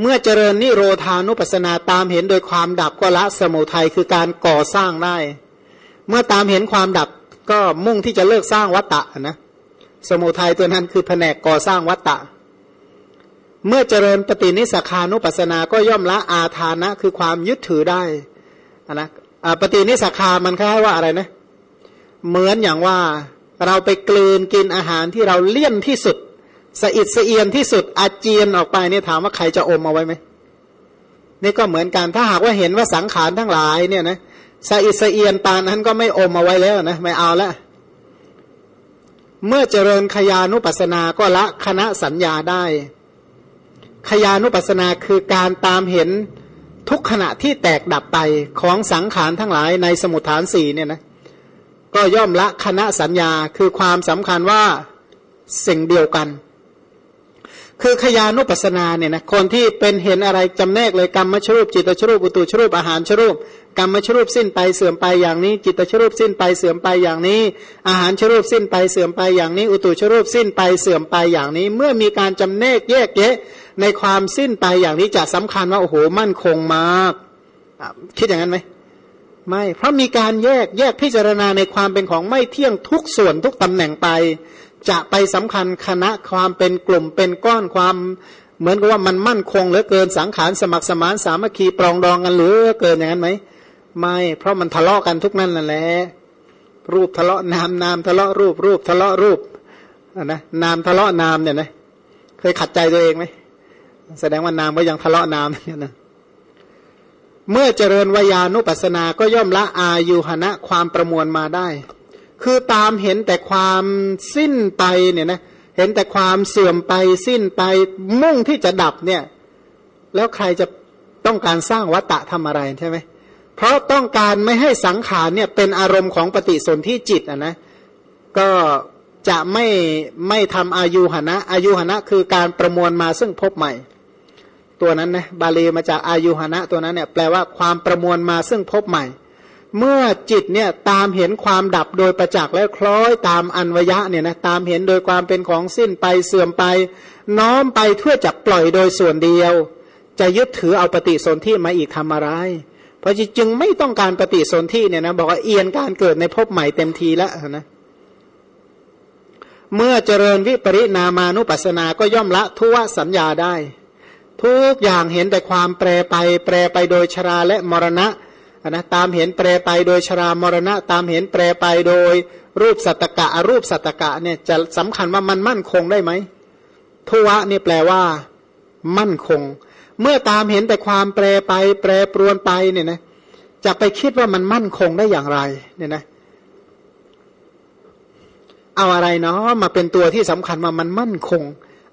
เมื่อเจริญนิโรธานุปัสนาตามเห็นโดยความดับก็ละสมุทัยคือการก่อสร้างได้ เมื่อตามเห็นความดับก็มุ่งที่จะเลิกสร้างวัตตะนะ สมุทัยตัวนั้นคือแผนกก่อสร้างวัตตะ เมื่อเจริญปฏินิสขานุปัสสนาก็ย่อมละอาทานะคือความยึดถือได้นะปฏินิสขามันคล้ายว่าอะไรนะ เหมือนอย่างว่าเราไปกลืนกินอาหารที่เราเลี่ยนที่สุดสะอิดสะเอียนที่สุดอาเจียนออกไปเนี่ยถามว่าใครจะอมเอาไว้ไหมนี่ก็เหมือนกันถ้าหากว่าเห็นว่าสังขารทั้งหลายเนี่ยนะ สะอิสเอียนปานนั้นก็ไม่อมเอาไว้แล้วนะไม่เอาละเมื่อเจริญขยานุปัสนาก็ละคณะสัญญาได้ ขยานุปัสนาคือการตามเห็นทุกขณะที่แตกดับไปของสังขารทั้งหลายในสมุทฐานสี่เนี่ยนะก็ย่อมละคณะสัญญาคือความสำคัญว่าสิ่งเดียวกัน คือขยานุปัสนาเนี่ยนะคนที่เป็นเห็นอะไรจำแนกเลยกรรมชรูปจิตชรูปอุตุชรูปอาหารชรูป กรรมชรูปสิ้นไปเสื่อมไปอย่างนี้ จิตชรูปสิ้นไปเสื่อมไปอย่างนี้ อาหารชรูปสิ้นไปเสื่อมไปอย่างนี้ อุตุชรูปสิ้นไปเสื่อมไปอย่างนี้ เมื่อมีการจำแนกแยกแยะในความสิ้นไปอย่างนี้จะสำคัญว่าโอ้โหมั่นคงมากคิดอย่างนั้นไหมไม่ เพราะมีการแยกแยกพิจารณาในความเป็นของไม่เที่ยงทุกส่วนทุกตำแหน่งไป จะไปสำคัญคณะความเป็นกลุ่มเป็นก้อนความเหมือนกับว่ามันมั่นคงเหลือเกินสังขารสมัครสมานสามัคคีปรองดองกันเหลือเกินอย่างนั้นไหม ไม่ เพราะมันทะเลาะกันทุกนั่นนั่นแหละรูปทะเลาะนามนามทะเลาะรูปรูปทะเลาะรูปนะนามทะเลาะนามเนี่ยนะเคยขัดใจตัวเองไหมแสดงว่านามก็ยังทะเลาะนามเนี่ยนะเมื่อเจริญวายานุปัสนาก็ย่อมละอายุหณะความประมวลมาได้ คือตามเห็นแต่ความสิ้นไปเนี่ยนะเห็นแต่ความเสื่อมไปสิ้นไปมุ่งที่จะดับเนี่ย แล้วใครจะต้องการสร้างวัตตะทำอะไรใช่ไหม เพราะต้องการไม่ให้สังขารเนี่ยเป็นอารมณ์ของปฏิสนธิจิตอะนะก็จะไม่ไม่ทำอายุหณะอายุหณะคือการประมวลมาซึ่งพบใหม่ ตัวนั้นนะบาลีมาจากอายุหณะตัวนั้นเนี่ยแปลว่าความประมวลมาซึ่งพบใหม่ เมื่อจิตเนี่ยตามเห็นความดับโดยประจักษ์แล้วคล้อยตามอันวยะเนี่ยนะตามเห็นโดยความเป็นของสิ้นไปเสื่อมไป น้อมไปเพื่อจะปล่อยโดยส่วนเดียว จะยึดถือเอาปฏิสนธิมาอีกทำอะไร ราะจึงไม่ต้องการปฏิสนธิเนี่ยนะบอกว่าเอียนการเกิดในภพใหม่เต็มทีแล้วนะเมื่อเจริญวิปริณามานุปัสสนาก็ย่อมละทุวสัญญาได้ ทุกอย่างเห็นแต่ความแปรไป แปรไปโดยชราและมรณะนะตามเห็นแปรไปโดยชรามรณะ ตามเห็นแปรไปโดยรูปสัตตกะอรูปสัตตกะเนี่ยจะสำคัญว่ามันมั่นคงได้ไหมทุวะนี่แปลว่า มั่นคง เมื่อตามเห็นแต่ความแปรไป แปรปรวนไปเนี่ยนะจะไปคิดว่ามันมั่นคงได้อย่างไร เนี่ยนะ เอาอะไรเนาะมาเป็นตัวที่สำคัญว่ามันมั่นคง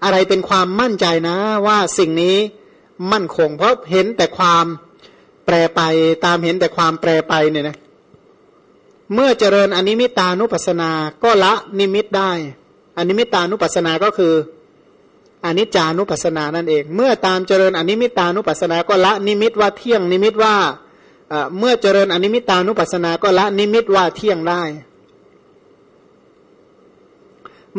อะไรเป็นความมั่นใจนะ ว่าสิ่งนี้มั่นคง เพราะเห็นแต่ความแปรไป ตามเห็นแต่ความแปรไปเนี่ยนะเมื่อเจริญอนิมิตานุปัสสนา ก็ละนิมิตได้ อนิมิตานุปัสสนาก็คือ อนิจจานุปัสสนานั่นเอง เมื่อตามเจริญอนิมิตานุปัสสนาก็ละนิมิตว่าเที่ยงนิมิตว่าเมื่อเจริญอนิมิตานุปัสสนาก็ละนิมิตว่าเที่ยงได้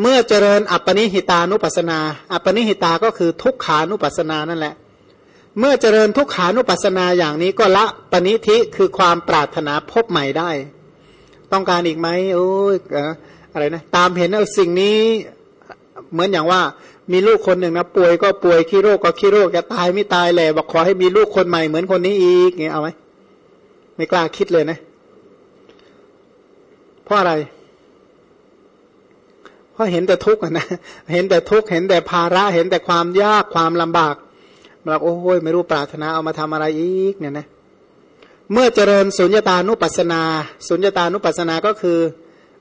เมื่อเจริญอัปปนิหิตานุปัสสนา อัปปนิหิตาก็คือทุกขานุปัสสนานั่นแหละ เมื่อเจริญทุกขานุปัสสนาอย่างนี้ก็ละปณิธิคือความปรารถนาพบใหม่ได้ ต้องการอีกไหมโอ้ยอะไรนะตามเห็นเอาสิ่งนี้เหมือนอย่างว่า มีลูกคนหนึ่งนะป่วยก็ป่วยขี้โรคก็ขี้โรคจะตายไม่ตายแหละบอกขอให้มีลูกคนใหม่เหมือนคนนี้อีกเงี้ยเอาไหมไม่กล้าคิดเลยนะ เพราะอะไร เพราะเห็นแต่ทุกข์นะเห็นแต่ทุกข์เห็นแต่ภาระเห็นแต่ความยากความลำบากเราโอ้ยไม่รู้ปรารถนาเอามาทำอะไรอีกเนี่ยนะ เมื่อเจริญสุญญตานุปัสนา สุญญตานุปัสนาก็คือ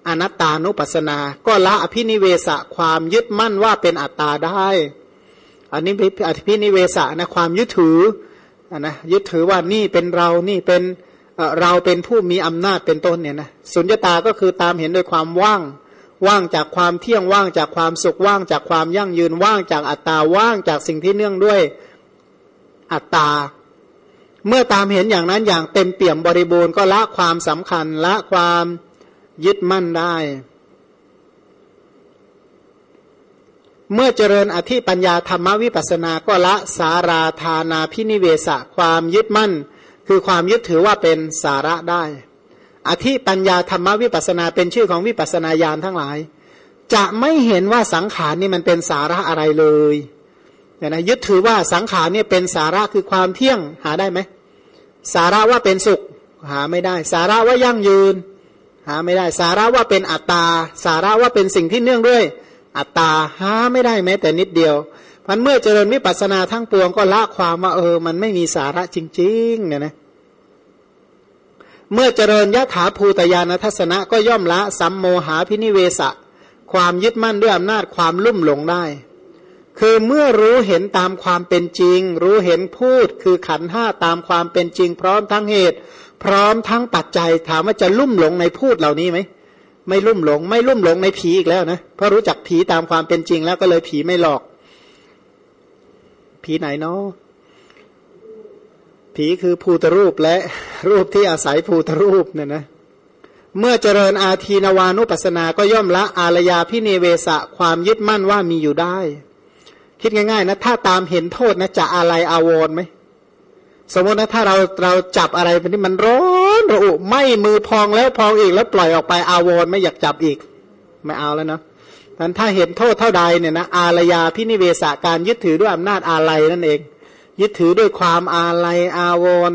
อนัตตานุปัสนา ก็ละอภินิเวสความยึดมั่นว่าเป็นอัตตาได้อันนี้อภินิเวสนะความยึดถือนะยึดถือว่านี่เป็นเรานี่เป็นเราเป็นผู้มีอำนาจเป็นต้นเนี่ยนะสุญญตาก็คือตามเห็นโดยความว่าง ว่างจากความเที่ยงว่างจากความสุขว่างจากความยั่งยืนว่างจากอัตตาว่างจากสิ่งที่เนื่องด้วยอัตตา เมื่อตามเห็นอย่างนั้นอย่างเต็มเปี่ยมบริบูรณ์ก็ละความสำคัญละความ ยึดมั่นได้ เมื่อเจริญอธิปัญญาธรรมวิปัสสนาก็ละสาราธานาพินิเวสะความยึดมั่น คือความยึดถือว่าเป็นสาระได้ อธิปัญญาธรรมวิปัสสนาเป็นชื่อของวิปัสนาญาณทั้งหลาย จะไม่เห็นว่าสังขารนี่มันเป็นสาระอะไรเลยเนี่ยนะยึดถือว่าสังขารเนี่ยเป็นสาระคือความเที่ยงหาได้ไหมสาระว่าเป็นสุขหาไม่ได้ สาระว่ายั่งยืน หาไม่ได้สาระว่าเป็นอัตตา สาระว่าเป็นสิ่งที่เนื่องด้วย อัตตาหาไม่ได้แม้แต่นิดเดียวพันเมื่อเจริญวิปัสสนาทั้งปวงก็ละความว่าเออ มันไม่มีสาระจริงๆเนี่ยนะเมื่อเจริญยถาภูตยานทัศนะก็ย่อมละสัมโมหาพินิเวสะความยึดมั่นด้วยอำนาจความลุ่มหลงได้ คือเมื่อรู้เห็นตามความเป็นจริง รู้เห็นพูดคือขันห้าตามความเป็นจริง พร้อมทั้งเหตุ พร้อมทั้งปัจจัยถามว่าจะลุ่มหลงในพูดเหล่านี้ไหมไม่ลุ่มหลง ไม่ลุ่มหลงในผีอีกแล้วนะเพราะรู้จักผีตามความเป็นจริงแล้วก็เลยผีไม่หลอก ผีไหนเนาะผีคือภูตรูปและรูปที่อาศัยภูตรูปเนี่ยนะ เมื่อเจริญอาทีนวานุปัสนาก็ย่อมละอารยาพิเนเวสะความยึดมั่นว่ามีอยู่ได้ คิดง่ายๆนะ ถ้าตามเห็นโทษนะจะอะไรอาวรไหม สมมตินะถ้าเราเราจับอะไรเป็นที่มันร้อนระอุไม่มือพองแล้วพองอีกแล้วปล่อยออกไปอาวรไม่อยากจับอีก ไม่เอาแล้วนะท่านถ้าเห็นโทษเท่าใดเนี่ยนะอารยาพินิเวสาการยึดถือด้วยอำนาจอาลัยนั่นเอง ยึดถือด้วยความอาลัยอาวร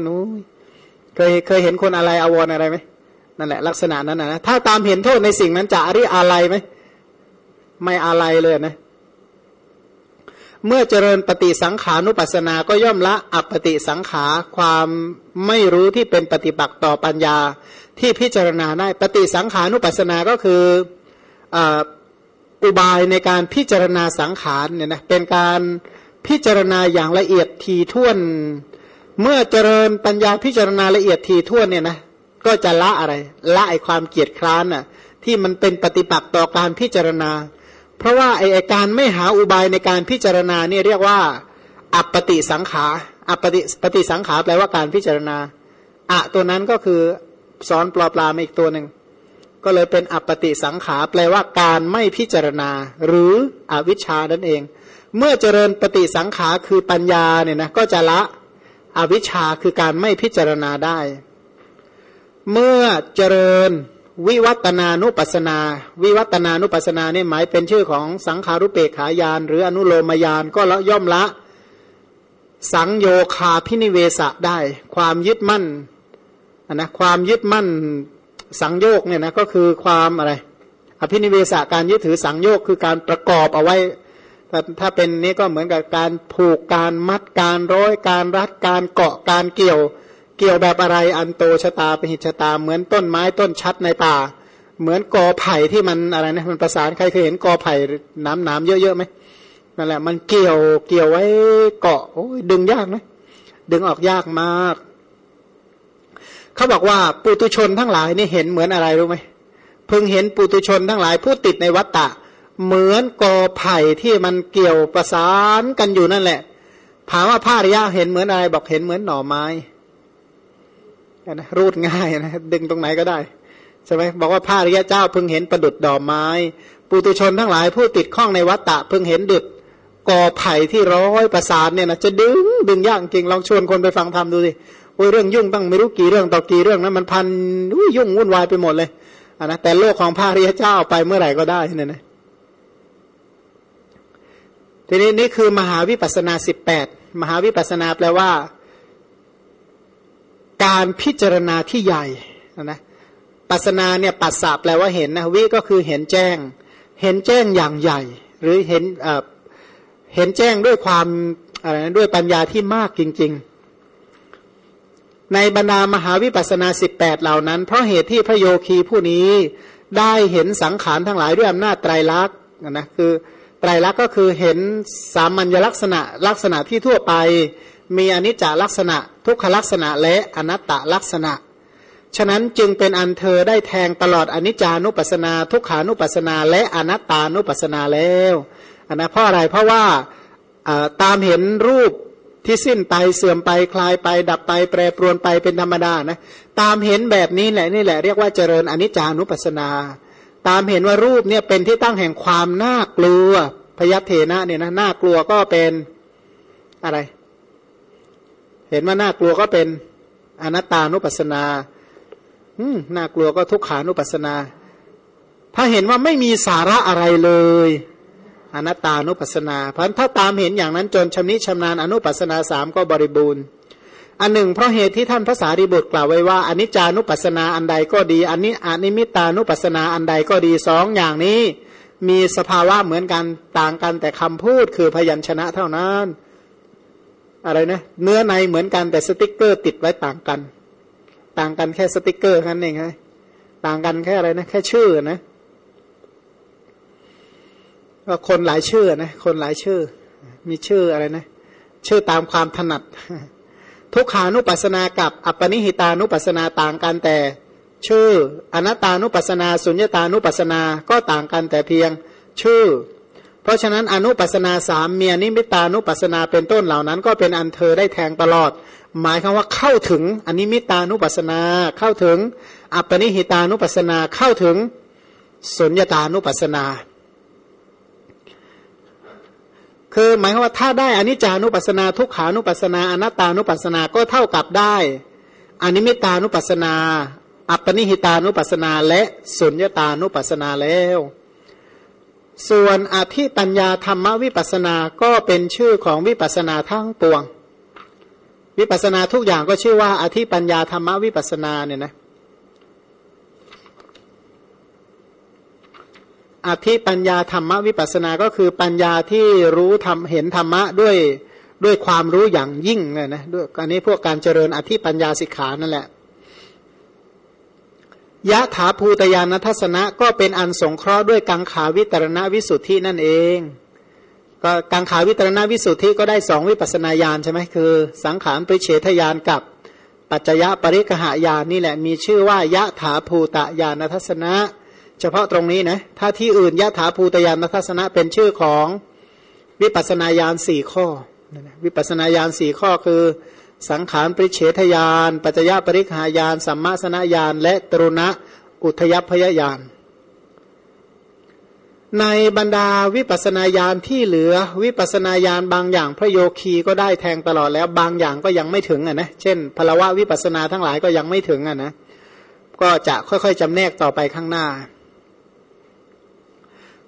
เคยเคยเห็นคนอะไรอาวรอะไรไหมนั่นแหละลักษณะนั้นนะถ้าตามเห็นโทษในสิ่งนั้นจะอริอาลัยไหมไม่อาลัยเลยนะ เมื่อเจริญปฏิสังขานุปัสสนาก็ย่อมละอัปปฏิสังขาความไม่รู้ที่เป็นปฏิปักษ์ต่อปัญญาที่พิจารณาได้ปฏิสังขานุปัสสนาก็คืออุบายในการพิจารณาสังขารเนี่ยนะเป็นการพิจารณาอย่างละเอียดทีท่วน เมื่อเจริญปัญญาพิจารณาละเอียดทีท่วนเนี่ยนะก็จะละอะไรละไอความเกียดคร้านน่ะที่มันเป็นปฏิปักษ์ต่อการพิจารณา เพราะว่าไอการไม่หาอุบายในการพิจารณาเนี่ยเรียกว่า อัปปติสังขา อัปปติปฏิสังขาแปลว่าการพิจารณาอะตัวนั้นก็คือซ้อนปลอปลามาอีกตัวหนึ่งก็เลยเป็นอัปปติสังขาแปลว่าการไม่พิจารณา หรืออวิชชานั่นเอง เมื่อเจริญปฏิสังขาคือปัญญาเนี่ยนะก็จะละอวิชชาคือการไม่พิจารณาได้ เมื่อเจริญ วิวัตนานุปัสนา วิวัตนานุปัสนาเนี่ยหมายเป็นชื่อของสังขารุเปกขายานหรืออนุโลมยานก็ละย่อมละ สังโยคาพินิเวสะได้ ความยึดมั่นนะความยึดมั่นสังโยกเนี่ยนะก็คือความอะไร อภินิเวสะการยึดถือสังโยกคือการประกอบเอาไว้ถ้าเป็นนี้ก็เหมือนกับการผูกการมัดการร้อยการรัดการเกาะการเกี่ยว เกี่ยวแบบอะไรอันโตชะตาเป็นหิชะตาเหมือนต้นไม้ต้นชัดในป่า เหมือนกอไผ่ที่มันอะไรนะมันประสานใครเคยเห็นกอไผ่น้ำน้ำเยอะๆไหมนั่นแหละ มันเกี่ยวเกี่ยวไว้เกาะโอ้ยดึงยากนะดึงออกยากมาก เขาบอกว่าปุตุชนทั้งหลายนี่เห็นเหมือนอะไรรู้ไหมเพิ่งเห็นปุตุชนทั้งหลายผู้ติดในวัฏฏะเหมือนกอไผ่ที่มันเกี่ยวประสานกันอยู่นั่นแหละถามว่าพระริยะเห็นเหมือนอะไรบอกเห็นเหมือนหน่อไม้ นะรูดง่ายนะดึงตรงไหนก็ได้ใช่ไหมบอกว่าพระริยะเจ้าเพิ่งเห็นประดุดดอกไม้ ปุตุชนทั้งหลายผู้ติดข้องในวัฏฏะเพิ่งเห็นดุดกอไผ่ที่ร้อยประสานเนี่ยนะจะดึงดึงยากจริงลองชวนคนไปฟังธรรมดูสิโอ้ยเรื่องยุ่งตั้งไม่รู้กี่เรื่องต่อกี่เรื่องนะมันพันยุ่งวุ่นวายไปหมดเลยอะนะแต่โลกของพระริยเจ้าไปเมื่อไหร่ก็ได้เนี่ยนะทีนี้นี่คือมหาวิปัสนาสิบแปดมหาวิปัสนาแปลว่า การพิจารณาที่ใหญ่นะปัสนาเนี่ยปัสสะแปลว่าเห็นนะวิก็คือเห็นแจ้ง เห็นแจ้งอย่างใหญ่ หรือเห็นเห็นแจ้งด้วยความอะไรนะด้วยปัญญาที่มากจริง ๆ ในบรรดามหาวิปัสนาสิบแปดเหล่านั้น เพราะเหตุที่พระโยคีผู้นี้ได้เห็นสังขารทั้งหลายด้วยอำนาจไตรลักษณ์นะคือไตรลักษณ์ก็คือเห็นสามัญลักษณะลักษณะที่ทั่วไป มีอนิจจลักษณะ ทุกขลักษณะและอนัตตลักษณะ ฉะนั้นจึงเป็นอันเธอได้แทงตลอดอนิจจานุปัสนา ทุกขานุปัสนา และอนัตตานุปัสนาแล้วอันนะเพราะอะไรเพราะว่าตามเห็นรูปที่สิ้นไปเสื่อมไปคลายไป ดับไป แปรปรวนไปเป็นธรรมดานะตามเห็นแบบนี้แหละนี่แหละเรียกว่าเจริญอนิจจานุปัสนา ตามเห็นว่ารูปเนี่ยเป็นที่ตั้งแห่งความน่ากลัวพยัตเถนะเนี่ยนะน่ากลัวก็เป็นอะไร เห็นว่าน่ากลัวก็เป็นอนัตตานุปัสสนา อืมน่ากลัวก็ทุกขานุปัสสนา ถ้าเห็นว่าไม่มีสาระอะไรเลย อนัตตานุปัสสนา เพราะถ้าตามเห็นอย่างนั้นจนชำนิชำนาญอนุปัสสนาสามก็บริบูรณ์ อันหนึ่งเพราะเหตุที่ท่านพระสารีบุตรกล่าวไว้ว่าอนิจจานุปัสสนาอันใดก็ดีอันนี้อนิมิตานุปัสสนาอันใดก็ดีสองอย่างนี้ มีสภาวะเหมือนกันต่างกันแต่คำพูดคือพยัญชนะเท่านั้น อะไรนะ เนื้อในเหมือนกันแต่สติกเกอร์ติดไว้ต่างกัน ต่างกันแค่สติกเกอร์นั้นเองไงต่างกันแค่อะไรนะ แค่ชื่อนะก็คนหลายชื่อนะคนหลายชื่อ มีชื่ออะไรนะ ชื่อตามความถนัด ทุกขานุปัสนากับอัปปนิหิตานุปัสนาต่างกันแต่ ชื่ออนัตตานุปัสนาสุญญตานุปัสนาก็ต่างกันแต่เพียง ชื่อ ราะฉะนั้นอนุปัสนาสามเมียนิมิตานุปัสนาเป็นต้นเหล่านั้น ก็เป็นอันเธอได้แทงตลอด หมายคำว่าเข้าถึงอนิมิตานุปัสนาเข้าถึง อัปปนิหิตานุปัสนาเข้าถึงสุญญตานุปัสนา คือหมายความว่าถ้าได้อนิจจานุปัสนา ทุกขานุปัสนาอนัตตานุปัสนาก็เท่ากับได้อนิมิตานุปัสนา อัปปนิหิตานุปัสนา และสุญญตานุปัสนาแล้ว ส่วนอธิปัญญาธรรมวิปัสนาก็เป็นชื่อของวิปัสนาทั้งปวง วิปัสนาทุกอย่างก็ชื่อว่าอธิปัญญาธรรมวิปัสนาเนี่ยนะอธิปัญญาธรรมวิปัสนาก็คือปัญญาที่รู้ทำเห็นธรรมะด้วยด้วยความรู้อย่างยิ่งเลยนะด้วยอันนี้พวกการเจริญอธิปัญญาสิกขานั่นแหละ ยะถาภูตยานทัศนะก็เป็นอันสงเคราะห์ด้วยกังขาวิตรณวิสุทธินั่นเอง ก็กังขาวิตรณวิสุทธิก็ได้สองวิปัสนาญาณใช่ไหมคือ สังขารปริเฉทญาณกับปัจจยะปริกหายานนี่แหละมีชื่อว่ายะถาภูตยานทัศนะ เฉพาะตรงนี้นะถ้าที่อื่นยะถาภูตยานทัศนะเป็นชื่อของวิปัสนาญาณสี่ข้อวิปัสนาญาณสี่ข้อคือ สังขารปริเฉทญาณปัจจยปริหายานสัมมาสนญาณและตรุณะอุทยพยญาณในบรรดาวิปัสนาญาณที่เหลือวิปัสนาญาณบางอย่างพระโยคีก็ได้แทงตลอดแล้วบางอย่างก็ยังไม่ถึงอะนะเช่นพลวะวิปัสนาทั้งหลายก็ยังไม่ถึงอะนะก็จะค่อยๆจำแนกต่อไปข้างหน้า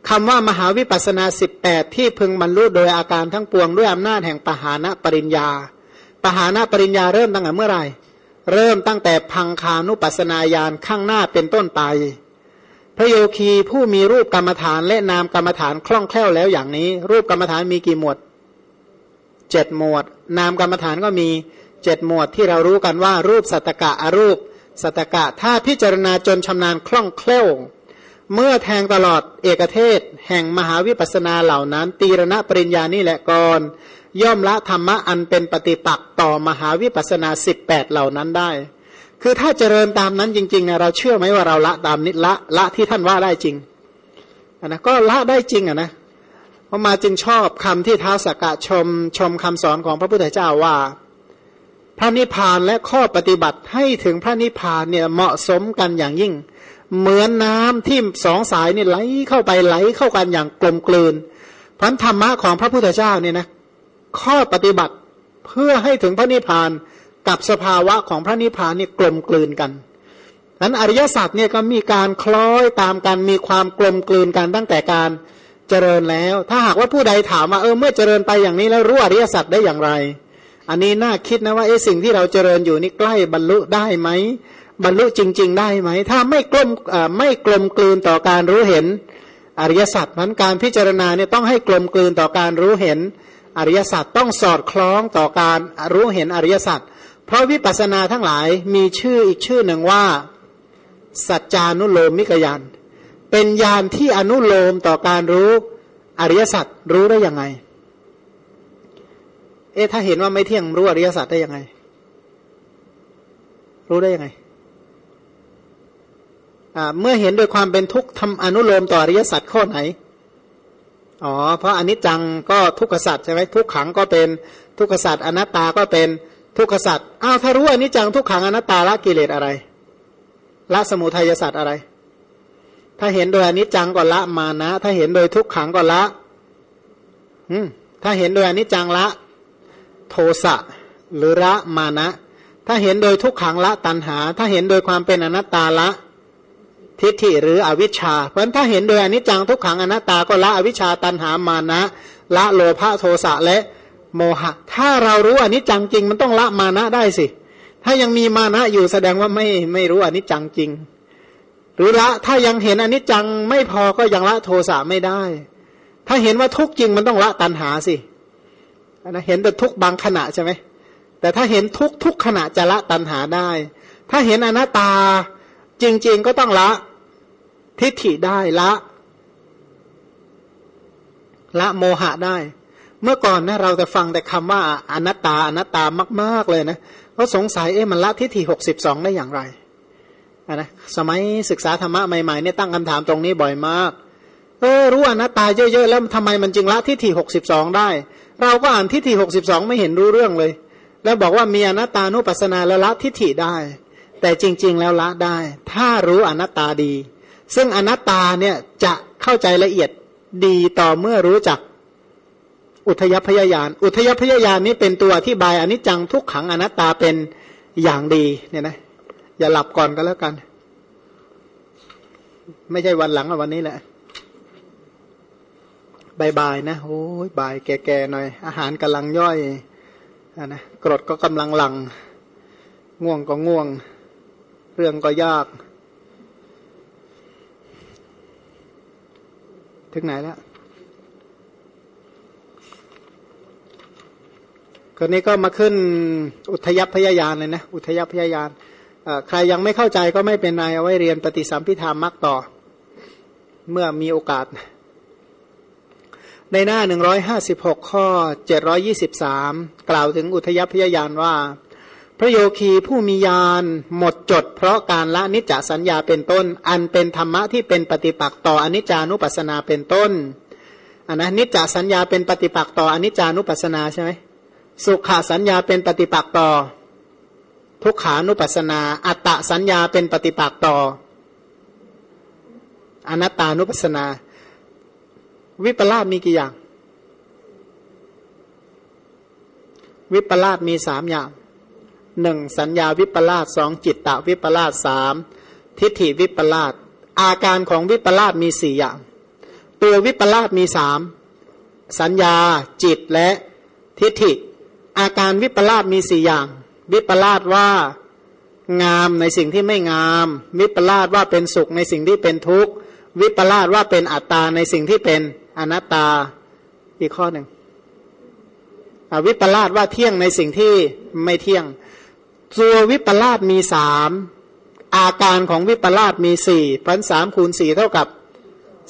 คำว่ามหาวิปัสนาสิบแปดที่พึงบรรลุโดยอาการทั้งปวงด้วยอำนาจแห่งปหานะปริญญา ปหานะปริญญาเริ่มตั้งแต่เมื่อไหร่ เริ่มตั้งแต่พังคานุปัสนาญาณข้างหน้าเป็นต้นไป พระโยคีผู้มีรูปกรรมฐานและนามกรรมฐานคล่องแคล่วแล้วอย่างนี้ รูปกรรมฐานมีกี่หมวดเจ็ดหมวด นามกรรมฐานก็มีเจ็ดหมวดที่เรารู้กันว่า รูปสัตกะอรูปสัตกะถ้าพิจารณาจนชำนาญคล่องแคล่ว เมื่อแทงตลอดเอกเทศ แห่งมหาวิปัสนาเหล่านั้น ตีรณปริญญานี่แหละก่อน ย่อมละธรรมะอันเป็นปฏิปักษ์ต่อมหาวิปัสนาสิบแปดเหล่านั้นได้ คือถ้าเจริญตามนั้นจริงๆนะเราเชื่อไหมว่าเราละตามนิละละที่ท่านว่าได้จริงนะก็ละได้จริงอะนะพอมาจึงชอบคำที่ท้าวสกกะชมชมคำสอนของพระพุทธเจ้าว่า พระนิพพานและข้อปฏิบัติให้ถึงพระนิพพานเนี่ยเหมาะสมกันอย่างยิ่ง เหมือนน้ำที่สองสายนี่ไหลเข้าไปไหลเข้ากันอย่างกลมกลืนพันธรรมะของพระพุทธเจ้าเนี่ยนะ ข้อปฏิบัติเพื่อให้ถึงพระนิพพานกับสภาวะของพระนิพพานนี่กลมกลืนกันนั้นอริยสัจเนี่ยก็มีการคล้อยตามกันมีความกลมกลืนกันตั้งแต่การเจริญแล้ว ถ้าหากว่าผู้ใดถามว่าเออเมื่อเจริญไปอย่างนี้แล้วรู้อริยสัจได้อย่างไร อันนี้น่าคิดนะว่าไอ้สิ่งที่เราเจริญอยู่นี่ใกล้บรรลุได้ไหมบรรลุจริง ๆ ได้ไหม ถ้าไม่กลมไม่กลมกลืนต่อการรู้เห็น อริยสัจนั้นการพิจารณาเนี่ยต้องให้กลมกลืนต่อการรู้เห็น อริยสัจต้องสอดคล้องต่อการรู้เห็นอริยสัจเพราะวิปัสสนาทั้งหลายมีชื่ออีกชื่อหนึ่งว่า สัจจานุโลมมิกยานเป็นยานที่อนุโลมต่อการรู้อริยสัจรู้ได้ยังไง เอ๊ะถ้าเห็นว่าไม่เที่ยงรู้อริยสัจได้ยังไง รู้ได้ยังไงเมื่อเห็นโดยความเป็นทุกข์ทำอนุโลมต่ออริยสัจข้อไหน อ๋อเพราะอนิจจังก็ทุกขสัตว์ใช่ไหมทุกขังก็เป็นทุกขสัตว์อนัตตาก็เป็นทุกขสัตว์อ้าวถ้ารู้อนิจจังทุกขังอนัตตาละกิเลสอะไรละสมุทัยสัตว์อะไร ถ้าเห็นโดยอนิจจังก็ละมานะ ถ้าเห็นโดยทุกขังก็ละอืมถ้าเห็นโดยอนิจจังละ โทสะหรือละมานะ ถ้าเห็นโดยทุกขังละตัณหา ถ้าเห็นโดยความเป็นอนัตตาละ ทิฏฐิหรืออวิชชา เพราะถ้าเห็นโดยอนิจจังทุกขังอนัตตาก็ละอวิชชาตันหามานะ ละโลภะโทสะและโมหะ ถ้าเรารู้อนิจจังจริงมันต้องละมานะได้สิ ถ้ายังมีมานะอยู่แสดงว่าไม่ไม่รู้อนิจจังจริง หรือละถ้ายังเห็นอนิจจังไม่พอก็ยังละโทสะไม่ได้ ถ้าเห็นว่าทุกจริงมันต้องละตันหาสินะเห็นแต่ทุกบางขณะใช่ไหมแต่ถ้าเห็นทุกทุกขณะจะละตันหาได้ ถ้าเห็นอนัตตาจริง ๆ ก็ต้องละ ทิฏฐิได้ละ ละโมหะได้ เมื่อก่อนนะเราจะฟังแต่คำว่าอนัตตาอนัตตามาก ๆเลยนะเขาสงสัยเอ๊ะมันละทิฏฐิหกสิบสองได้อย่างไรนะสมัยศึกษาธรรมะใหม่ๆเนี่ยตั้งคำถามตรงนี้บ่อยมาก เออรู้อนัตตาเยอะๆแล้วทำไมมันจึงละทิฏฐิหกสิบสองได้ เราก็อ่านทิฏฐิหกสิบสองไม่เห็นรู้เรื่องเลย แล้วบอกว่ามีอนัตตานุปัสสนาและละทิฏฐิได้ แต่จริง ๆ แล้วละได้ ถ้ารู้อนัตตาดี ซึ่งอนัตตาเนี่ยจะเข้าใจละเอียดดีต่อเมื่อรู้จักอุทยพยายาน อุทยพยายานนี้เป็นตัวอธิบายอนิจจังทุกขังอนัตตาเป็นอย่างดีเนี่ยนะ อย่าหลับก่อนก็แล้วกัน ไม่ใช่วันหลังวันนี้แหละบายบายนะโอ้ยบายแก่ๆหน่อย อาหารกำลังย่อยอนะกรดก็กำลังหลัง ง่วงก็ง่วง เรื่องก็ยาก ถึงไหนแล้วคนนี้ก็มาขึ้นอุทยพยายานเลยนะ อุทยพยายานใครยังไม่เข้าใจก็ไม่เป็นไรเอาไว้เรียนปฏิสัมพิธามมักต่อ เมื่อมีโอกาส ในหน้าหนึ่งร้อยห้าสิบหกข้อเจ็ดร้อยี่สิบสามกล่าวถึงอุทยพยายานว่า พระโยคีผู้มียานหมดจด เพราะการละนิจจสัญญาเป็นต้น อันเป็นธรรมะที่เป็นปฏิปักษ์ต่ออนิจจานุปัสสนาเป็นต้นอันนะนิจจสัญญาเป็นปฏิปักษ์ต่ออนิจจานุปัสสนาใช่ไหมสุขาสัญญาเป็นปฏิปักษ์ต่อ ทุกขานุปัสสนา อัตตสัญญาเป็นปฏิปักษ์ต่อ อนัตตานุปัสสนา วิปลาสมีกี่อย่าง วิปลาสมีสามอย่าง หนึ่งสัญญาวิปลาสสองจิตตวิปลาสสามทิฏฐิวิปลาสอาการของวิปลาสมีสี่อย่าง ตัววิปลาสมีสามสัญญาจิตและทิฏฐิ อาการวิปลาสมีสี่อย่าง วิปลาสว่างามในสิ่งที่ไม่งาม วิปลาสว่าเป็นสุขในสิ่งที่เป็นทุกข์วิปลาสว่าเป็นอัตตาในสิ่งที่เป็นอนัตตาอีกข้อหนึ่งวิปลาสว่าเที่ยงในสิ่งที่ไม่เที่ยง ตัววิปลาสมีสามอาการของวิปลาสมีสี่พันสามคูณสี่เท่ากับ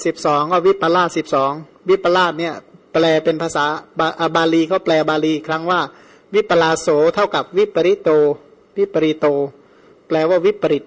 สิบสองก็วิปลาสสิบสองวิปลาสเนี่ยแปลเป็นภาษาบาบาลีเขาแปลบาลีครั้งว่า วิปลาโสเท่ากับวิปริโต วิปริโต แปลว่าวิปริต